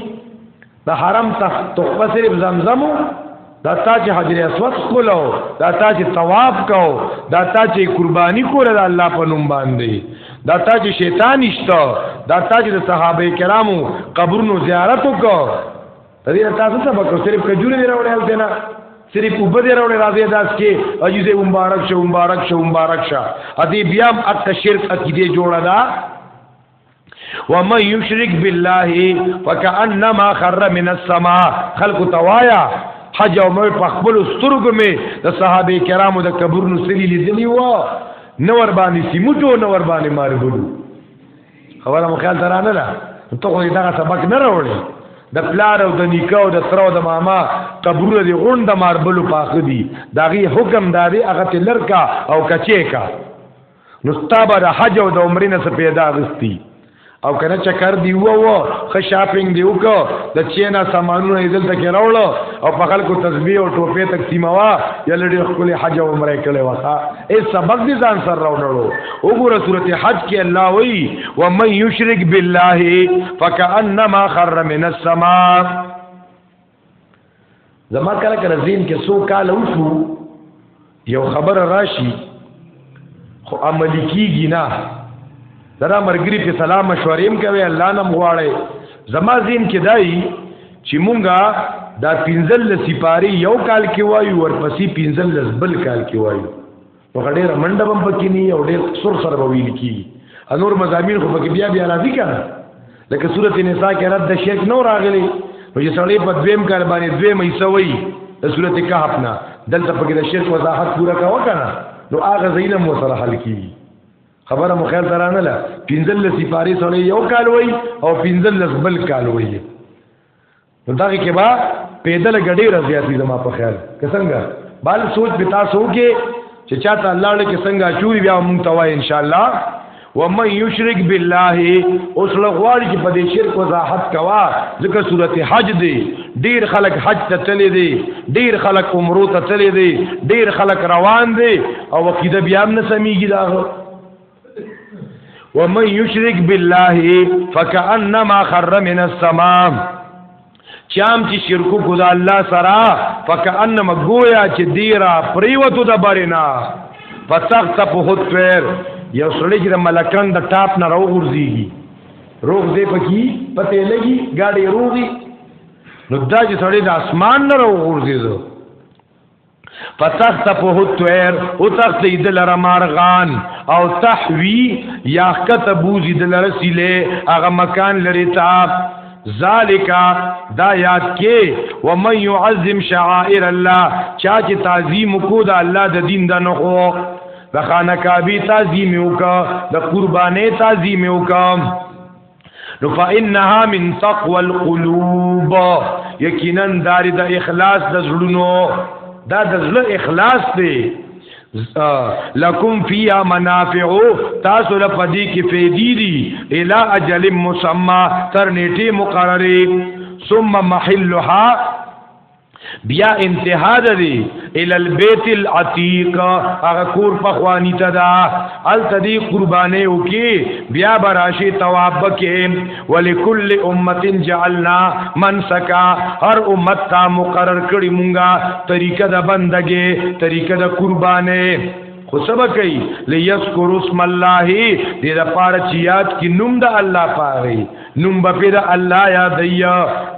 دا حرم تا تحفہ صرف زمزم ہو دا تا چې حجر اسود کولو دا تا چې طواف کو دا تا چې قربانی کوله د الله په نوم باندې دا تا چې شیطان نشته دا تا چې د صحابه کرامو قبرونو زیارت وکړه ته دې تاسو څه وکړو صرف کجوري دی راوړل دی نه صرف وب دی راوړل راځي داس کې اجازه مبارک شه مبارک شه مبارک شه ا دې بیا هم اک شرک عقیده جوړه ده ومن یشرک بالله فکانما خر من السماء خلق توایا حج او مې په خپل سترګو مې د صحابه کرامو د قبر نو سری لیدلی و نور باندې سیمټو نور باندې مارګلو خبره مو خیال درانه ده ته خو دا سبق نه راوړي د پلار او د نیکاو د تر او د ماما قبرونه دی غون د ماربلو پاخ دي داغي حکم داري هغه ته لرکا او کچې کا نستابه د حج او د عمرې نه پیدا غستی او کنه چکر دی وو وو خ شاپینګ دی وکړه د چینا سامانونه ایدل تک راوړو او په خلکو تسبیح او ټوپه تقسیموا یلډي خپل حج او عمره کړي وخا اے سبق دي ځان سره راوړلو وګوره سورته حج کې الله وی و من یشرک بالله فکانما خر من السماء زما کله کله زین کې سو کال وشو یو خبر راشي خو عملی کیږي نه درا مرګري په سلام مشورې هم کوي الله نم غواړي زما زین کې دای چې مونږه دا پنځل سپاری یو کال کې وایو ورپسې پنځل بل کال کې وایو نو غډېر منډه بم پکې نه یو ډېر سر سر به ویل کی انور مزامین خو پکې بیا بیا راځي کنه لکه سورته نساء کې رد شرک نو راغلي نو چې سړی په دویم کال باندې دویم حصہ وایي د سورته کهف نه دلته پکې د شرک وضاحت پورا کاوه کنه نو هغه زینم وسره حل کیږي خبره مو خیال ترانه لا پنځل لسی پاری سره یو کال وای او پنځل لس بل کال وای نو دا کې با پیدل غډې رضیاتی زما په خیال که څنګه بال سوچ به تاسو کې چې چاته الله له کې څنګه چوری بیا مونږ ته وای ان شاء الله ومن یشرک بالله اوس لغواړي چې په دې شرک وضاحت کوا ځکه سورته حج دی ډیر خلک حج ته تللی دی ډیر خلک عمره ته تللی دی ډیر خلک روان دی او عقیده بیا هم نه سميږي دا ومن یشرک بالله فکانما خر من السماء چام چې شرکو کو دا الله سرا فکانما گویا چې دیرا پریوتو د برینا فتخت په هوتویر یو سړی چې ملکان د ټاپ نه راوغورځيږي روغ دې پکې پته لګي ګاډي روغي نو دا چې سړی د اسمان نه راوغورځي زه په تخت په هوتویر او تخت د لره مارغان او تحوی یا کته بوزي د لره سیله هغه مکان لري تا ذالک دا یاد کې و من يعظم شعائر الله چا چې تعظیم کو دا الله د دین د نخو د خانه کعبه تعظیم وکا د قربانې تعظیم وکا نو فإنها من تقوى القلوب یقینا دار د اخلاص د زړونو دا د زړه اخلاص دی لکم فیا منافع تاسو له پدی کې فیدی دی الی اجل مسمى تر نیټه مقرره ثم محلها بیا انتها ده دی ال البیت العتیق هغه کور په خوانی ته دا ال تدی قربانه او کی بیا براشی تواب کې ولکل امه جعلنا منسکا هر امت تا مقرر کړی مونږه طریقه د بندګې طریقه د قربانه خو سبا کوي ليذكر اسم الله دې د پاره چې یاد کې نوم د الله پاره نوم به پی د الله یادای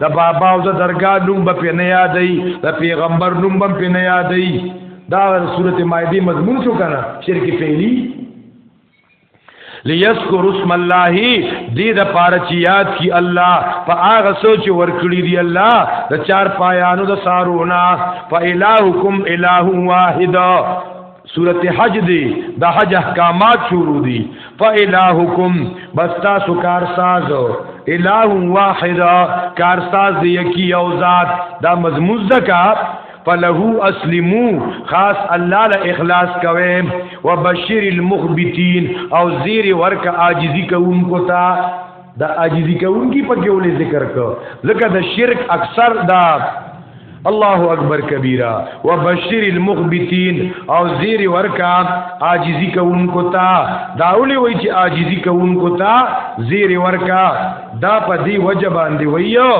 د بابا او د درگاه نوم به پی نه یادای د پیغمبر نوم به پی نه یادای دا سورته مائده مضمون شو کنه شرک فعلی لیذکر اسم الله دې د پاره چې یاد کی الله په هغه سوچ ورکړي دی الله د چار پایانو د سارونه فإلهکم الہ واحد سورت حج دی د حج احکامات شروع دی فإلهکم بس تاسو کارساز الہ واحد کارساز دی یکی او ذات دا مضمون زکا فله اسلمو خاص الله له اخلاص کوي وبشر المخبتين او زیر ورک عاجزی کوونکو ته دا عاجزی کوونکی په کې ولې ذکر کو لکه د شرک اکثر دا الله اکبر کبیره وبشر المخبتین او زیر ورکا عاجزی کوونکو تا داولی وای چې عاجزی کوونکو تا زیر ورکا دا په دی وجه باندې وایو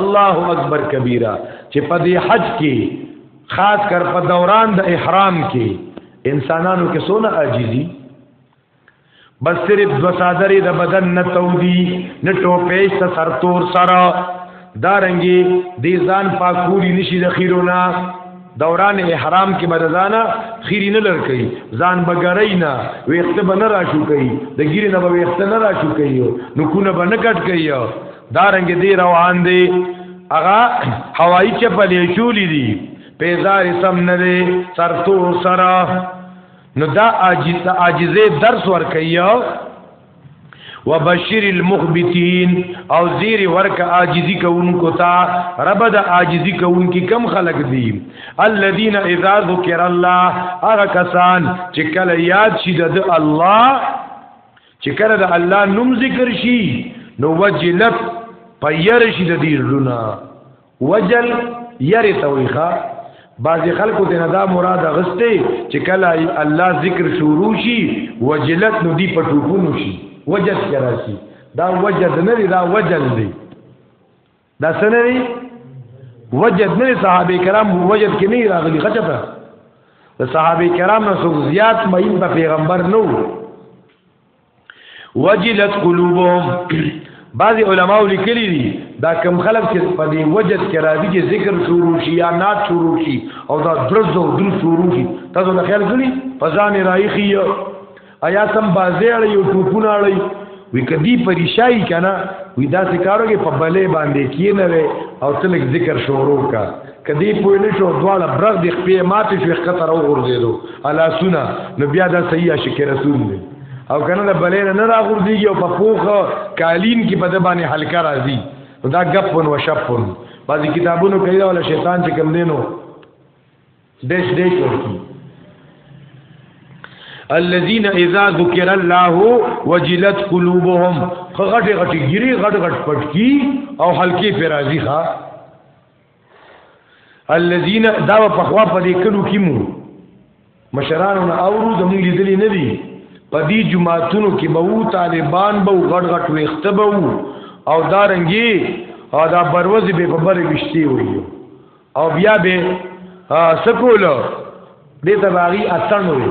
الله اکبر کبیره چې په دی حج کې خاص کر په دوران د احرام کې انسانانو کې سونه عاجزی بس صرف دو سادرې د بدن نه تودي نه ټوپېش ته سرتور سره دا رنګي دې ځان پاکوري نشي د خیرونه دوران احرام کې بدزانا خیری نه لړ کوي ځان بګرای نه ویخت به نه راشو کوي د ګیری نه به ویخت نه راشو کوي نو کو نه به نه کټ کوي دا رنګ دی روان دی اغا هوایی چپلې چولې دي پیزار سم نه دی سرتور سره نو دا عاجز د عاجزې درس ورکیا وبشر المخبتين او زیر ورک عاجزی کوونکو تا رب د عاجزی کوونکی کم خلق دی الذين اذا ذکر الله هغه کسان چې کله یاد شي د الله چې کله د الله نوم ذکر شي نو وجلت پیر شي د دې لونه وجل یری تویخه بعضی خلکو ته دا مراد غسته چې کله الله ذکر شروع شي وجلت نو دی په ټوپونو شي وجد کرا شي دا وجد نه دی دا وجل دی دا سنه دی وجد نه صحابه کرام وجد کې نه راغلي غچته د صحابه کرام نه څو زیات مې په پیغمبر نو وجلت قلوبهم بعض علماء لیکلی دي دا کم خلک چې په دې وجد کې راځي چې ذکر شروع شي یا نات شروع شي او دا درز او درز شروع شي تاسو نه خیال کړی فزان رایخی ایا سم بازې اړي او ټوپونه اړي وی کدی پریشای کنه وی دا څه کاروږي په بلې باندې کینره او تلک ذکر شروع کا کدی پوی نه شو دواړه برغ دی خپې ماتې شو خطر او غورځېدو الا سنا نو بیا دا صحیح عاشق رسول دی او کنه د بلین نه را غورځيږي او په پوخه کالین کې په د باندې حلقه راځي دا غپون و شپون بعضی کتابونو کې دا ولا شیطان چې کم دینو دیش دیش ورکی الذين اذا ذكر الله وجلت قلوبهم غټ غټ ګری غټ غټ پټکی او حلقې پر راځي ها الذين دا په خوا په دې کلو کې مو مشرانو نه اورو زموږ لیدلې نه دي په دې جمعاتونو کې به وو طالبان به غټ غټ ویخته به وو او دا رنګي او دا بروز به په بر وشتي وي او بیا به سکول دې ته باغی اتن وي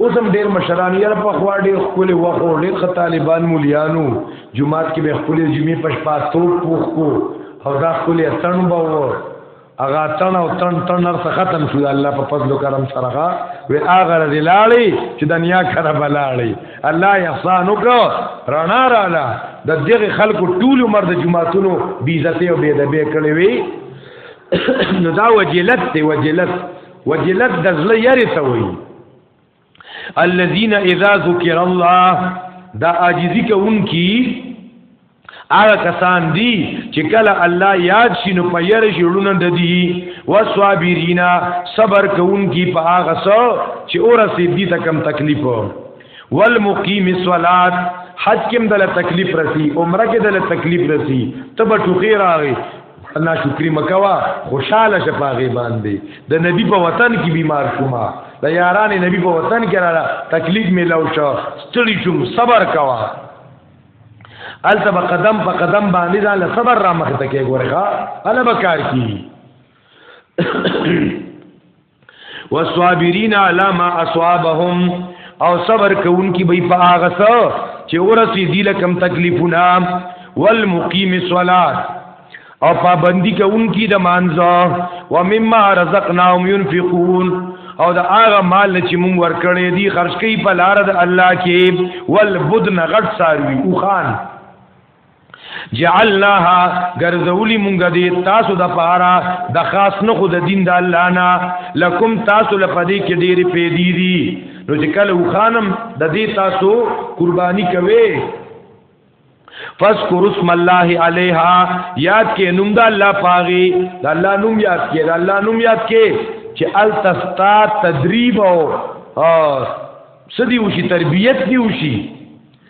اوس هم ډیر مشران یې په خوا ډیر خپل وخت او ډیر خ طالبان مولیانو جمعات کې به خپل جمعې پښ پاتو پوخ کو او دا خپل اتن به و اغه تن او تن تن نر څخه ختم شو الله په فضل او کرم سره و اغه رزلالی چې دنیا کړه بلالی الله احسان وکړه رڼا رااله د دغه خلکو ټول عمر د جمعاتونو بی عزت او بی ادب کړي وي نو دا وجلت دی وجلت وجلت د زړه یری ته وایي الذين اذا ذكر الله دا عاجزی کوونکی هغه کسان دي چې کله الله یاد شي نو په یره شړونه د دي وسوابرینا صبر کوونکی په هغه سو چې اور سي دي ته کم تکلیف والمقیم الصلات حج کې دله تکلیف رسی عمره کې دله تکلیف رسی تب ټوخی راغی انا شکری مکوا خوشاله شپاغي باندې د نبی په وطن کې بیمار شوم د یاران نبی په وطن کې را تکلیف ملاو شو ستړي شوم صبر کوا الته په قدم په قدم باندې ځان له صبر را مخ ته کې ګورخه اله بکار کی والصابرین علی ما اصابهم او صبر کوونکی به په هغه څه چې ورسی دی لکم تکلیفونه والمقیم الصلاه او پابندی کوونکی د مانځه و مما رزقناهم ينفقون او د هغه مال چې مونږ ورکړې دي خرج کوي په لار د الله کې ول بدن غټ ساروي او خان جعلناها غرزولی مونږ دې تاسو د پاره د خاص نه خود دین د الله نه لکم تاسو لپاره کې ډېری پیدې دي نو چې کله وخانم د دې تاسو قرباني کوي فذكر اسم الله عليها یاد کې نوم د الله پاغي د الله نوم یاد کې د الله نوم یاد کې چې التستا تدریب او سدي وشي تربيت دی وشي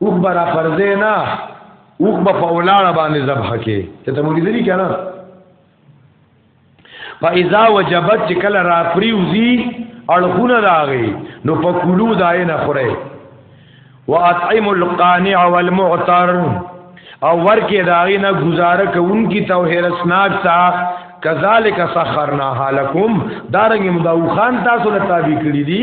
اوخ برا پرځې نه اوخ به په ولاړه باندې ذبح کې چې ته مولې دې کنه فاذا وجبت چې کله را پریوزی اړخونه راغی نو په کلو دای نه خوري واطعم القانع والمعتر او ورکه داغی نه گزاره کوونکی توحیر اسناد تا کذالک سخرنا حالکم دارنګ مداو خان تاسو له تابع کړی دي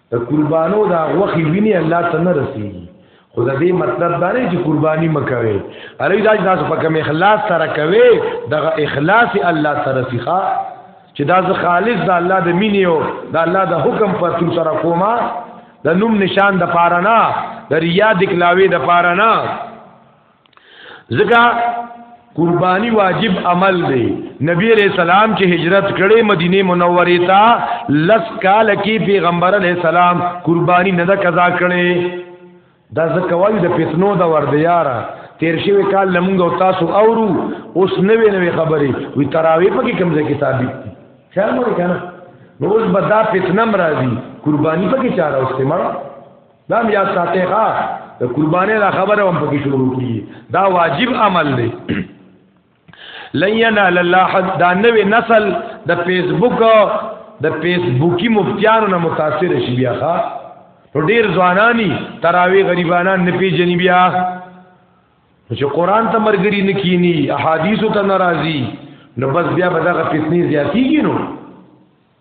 د قربانو دا غوخي ویني الله ته نه رسیږي خو د دې مطلب دا نه چې قرباني مکوي اره دا چې تاسو په کوم اخلاص سره کوي دغه اخلاص الله سره سیخه چې دا ز خالص د الله د مینې او د الله د حکم پر تر سره کوما د نوم نشان د پاره نه د ریا د کلاوي د پاره نه ځکه قربانی واجب عمل دی نبی علیہ السلام چې هجرت کړي مدینه منوره ته لس کال کې پیغمبر علیہ السلام قربانی نه ده قضا کړي دا ځکه وایي د فتنو د ور دی یاره تیر شوی کال لمونږ او تاسو اورو اوس نوې نوې خبرې وی تراوی په کې کمزې کې ثابت دي خیال مو کنه نو اوس بدا فتنه مرادي قرباني په کې چاره استعمال دا بیا ساته ښا د قربانې دا خبره هم پکې شروع کی دا واجب عمل دی لینا لله حد دا نوې نسل د فیسبوک د فیسبوکی مفتیانو نه متاثر شي بیا ښا نو ډیر ځوانانی تراوی غریبانان نه پیژني بیا چې قران ته مرګري نه کینی احادیث ته ناراضي نو بس بیا بدغه فتنی زیاتیږي نو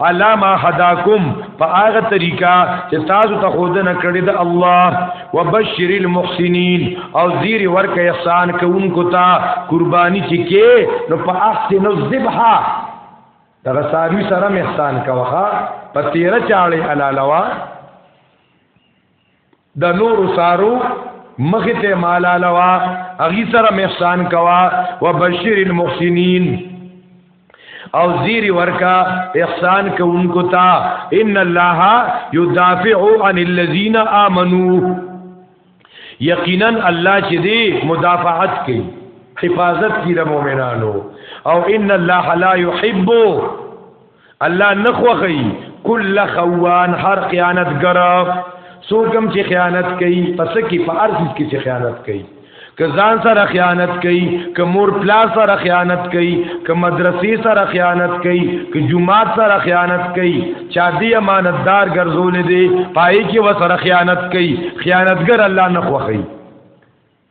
علامه هداکم په هغه طریقه چې تاسو ته خودنه کړی د الله وبشر المحسنین او زیر ورکه احسان کوونکو ته قربانی چې کې نو په احسن الذبح دغه ساروی سره احسان کوه په تیره چاړې علالوا د نورو سارو مخی ته مالا لوا اغي سره محسان کوا وبشر المحسنین او زیر ورکا احسان کوونکو تا ان الله یدافع عن الذین آمنو یقینا الله چې دی مدافعت کوي حفاظت کوي د مؤمنانو او ان الله لا يحب الله نخوخی کل خوان هر خیانت ګرا سو کم چې خیانت کوي پس کې په ارض کې چې خیانت کوي که ځان سره خیانت کوي که مور پلا سره خیانت کوي که مدرسې سره خیانت کوي که جمعات سره خیانت کوي چا دې امانتدار ګرځولې دي پای کې و سره خیانت کوي خیانتګر الله نه خوخي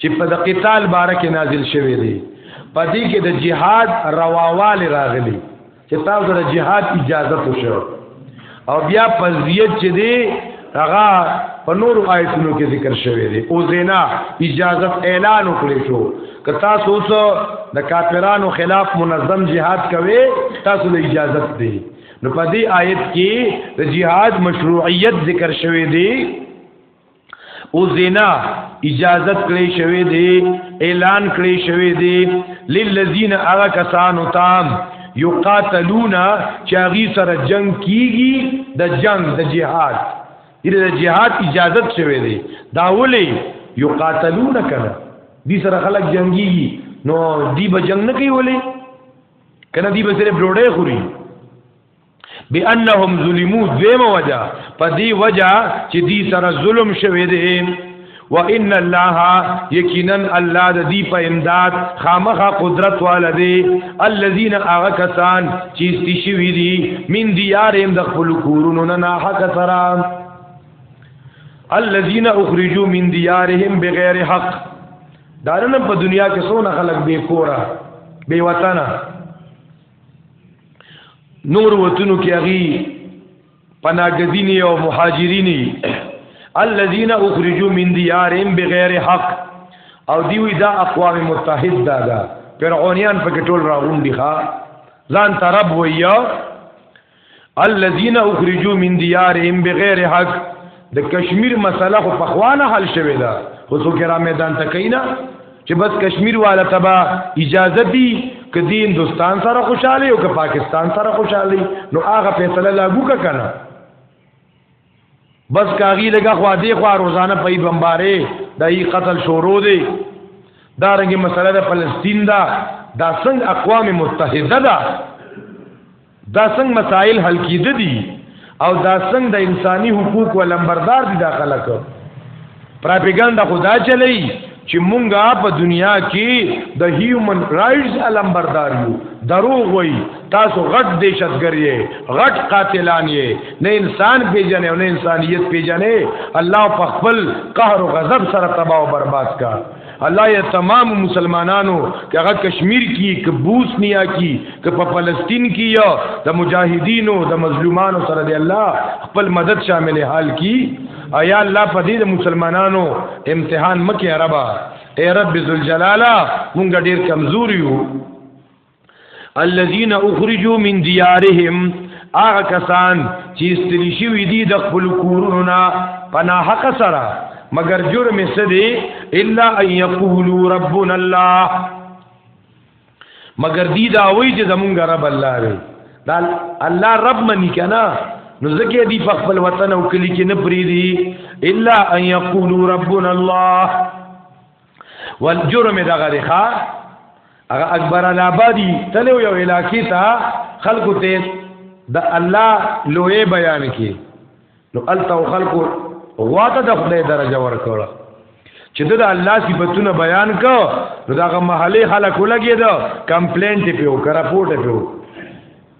چې په د قتال باره کې نازل شوی دی په دې کې د جهاد رواوال راغلی چې تاسو د جهاد اجازه وشو او بیا فضیت چې دی هغه په نور آیتونو کې ذکر شوی دی او زینا اجازه اعلان وکړي شو که تاسو اوس د کافرانو خلاف منظم جهاد کوي تاسو له اجازه دی نو په دې آیت کې د جهاد مشروعیت ذکر شوی دی او زنا اجازت کړی شوی دی اعلان کړی شوی دی للذین اغا کسانو تام یقاتلون چاغي سره جنگ کیږي د جنگ د جهاد دې د جهاد اجازت شوی دی دا ولي یقاتلون کنا دې سره خلک جنگيږي نو دې به جنگ نه کوي ولي کنا دې به صرف ډوډۍ خوري بانهم ظلمو دیمه وجه په دی وجه چې دی سره ظلم شوه دی و ان الله یقینا الله د دی په امداد خامخه قدرت والده الذين اغکسان چې استشوی دی من دیارهم د خپل کورونو نه حق سره الذين اخرجوا من ديارهم بغیر حق دارنه په دنیا کې څونه خلک بے کوره بے وطنه نور وطنو کې هغه پناګزینی او مهاجرینی الذين اخرجوا من ديارهم بغیر حق او دیوی دا اقوام متحد دا دا فرعونیان پکې ټول راغونډي ښا ځان ترب ویا الذين اخرجوا من ديارهم بغیر حق د کشمیر مسله خو په خوانه حل شوې ده خو څوک را میدان ته کینا چې بس کشمیر والا تبا اجازه دي ک دې هندستان سره خوشاله او ک پاکستان سره خوشاله نو هغه فیصله لاګو کا کنه بس کاغی لګه خو دې خو روزانه په بمبارې د ای قتل شروع دی دا رنګه مسله د فلسطین دا دا څنګه اقوام متحده دا دا څنګه مسائل حل کیده دي او دا څنګه د انساني حقوق ولنبردار دي دا خلک پراپګاندا خدا چلی چې مونږه په دنیا کې د هیومن رائټس علم بردار یو دروغ وای تاسو غټ دهشتګر یې غټ قاتلان یې نه انسان پیژنې او نه انسانیت پیژنې الله په خپل قهر او غضب سره تباہ او برباد کا الله یا تمام مسلمانانو که هغه کشمیر کی که بوسنیا کی که په فلسطین کی یا د مجاهدینو د مظلومانو سره دی الله خپل مدد شامل حال کی ایا الله په دې مسلمانانو امتحان مکه ربا اے رب ذل جلالا مونږ ډیر کمزور یو الذين اخرجوا من ديارهم هغه کسان چې استلی شوی دي د خپل کورونو نه پنا حق سره مگر جرم څه دی الا ان يقولوا ربنا الله مگر دی دا وای چې زمونږ رب الله دی دا الله رب منی کنه نو ځکه دی په خپل وطن او کلی کې نه پری دی الا ان يقولوا ربنا الله والجرم دغه رخا هغه اکبر الابادی تل یو علاقې ته خلکو ته د الله لوی بیان کې نو الته خلکو غواته د خدای درجه ورکړه چې د الله صفاتونه بیان کو نو داغه محله خلکو لګي دا کمپلینټ پیو کرا پورټ پیو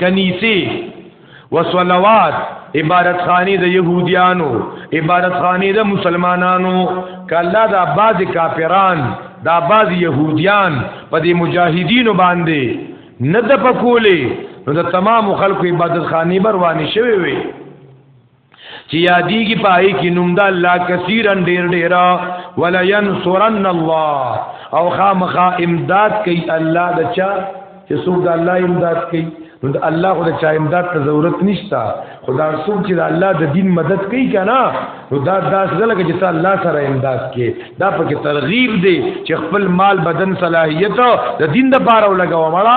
کنیسی و صلوات عبارت خانی د یهودیانو عبارت خانی د مسلمانانو کله دا بعض کافران دا بعض یهودیان په دې مجاهدینو باندې نه د پکولې نو د تمام خلکو عبادت خانی بروانې شوی وي چې یادېږي پای کې نوم د الله کثیرن ډېر ډېر ولا ينصرن الله او خامخا امداد کوي الله د چا چې څوک د الله امداد کوي نو د الله خو د چا امداد ته ضرورت نشته خدا څوک چې د الله د دین مدد کوي کنه نو دا داس غلګه چې الله سره امداد کوي دا پکې ترغیب دی چې خپل مال بدن صلاحیت د دین د بار ولګوه مړه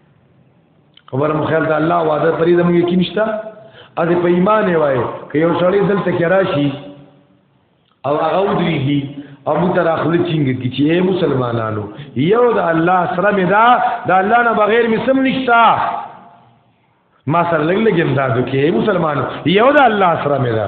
خبر مو خیال ته الله وعده پرې زموږ یقین نشته از په ایمان وای که یو سړی دلته کې راشي او هغه ودریږي او موږ تر اخلي چنګ کې چې اے مسلمانانو یو د الله سره مې دا د الله نه بغیر مې سم نشتا ما سره لګ لګ امدادو کې مسلمانانو یو د الله سره مې دا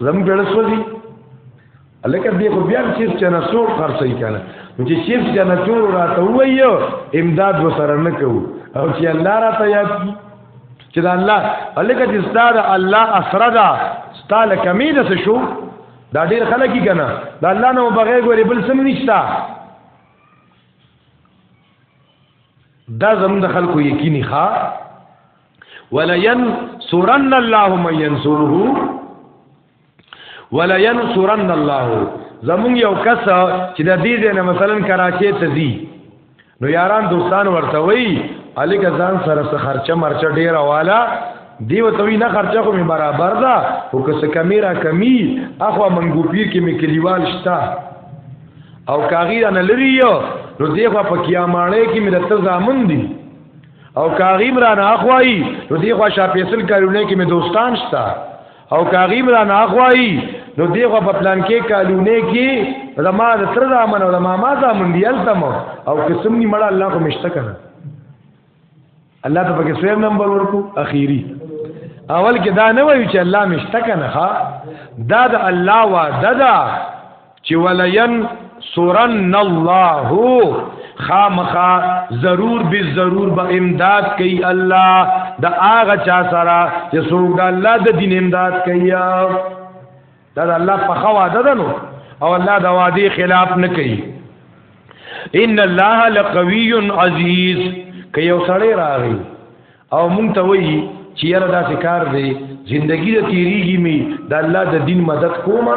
زموږ ډېر سوځي الکه دې خو بیا چیف چنه سور خرڅي کنه نو چې چیف چنه چور راته وایو امداد وسره نه کوو او چې الله را ته یاد چې دا الله الکه چې ستاد الله اسردا ستاله کمی ده شو دا ډیر خلک کی کنه دا الله نو بغیر ګوري بل سم نشتا دا زموږ د خلکو یقیني ښا ولین سورن الله من ينصره ولین سورن الله زمون یو کس چې د دې ځای نه مثلا کراچي ته ځي نو یاران دوستان ورته وی الګ ځان سره څه خرچه مرچه ډیره والا دیو توی نه خرچه خو می برابر ده او که څه کمی را کمی اخو منګو پیر کې می کلیوال شتا او کاغیر نه لري یو نو دیخوا په کیامانه کې می د تزامن دي او کاغیم را نه اخوای نو دی خو شاپیسل کارونه کې مې دوستان شتا او کاغیم را نه اخوای نو دی خو په پلان کې کالونه کې زما تر دا من او ما ما دا من دی التم او قسم ني مړه الله خو مشته کنه الله ته پکې سویم نمبر ورکو اخیری اول کې دا نه وایو چې الله مشته کنه ها دا د الله وعده ده چې ولین سورن الله خامخا ضرور به ضرور به امداد کوي الله د هغه چا سره چې څوک د الله د دین امداد کوي دا د الله په خوا ده نو او الله د وادي خلاف نه کوي ان الله لقوی عزیز که یو سړی راغی او مونږ ته وایي چې یاره دا کار دی زندگی د تیریږي می د الله د دین مدد کومه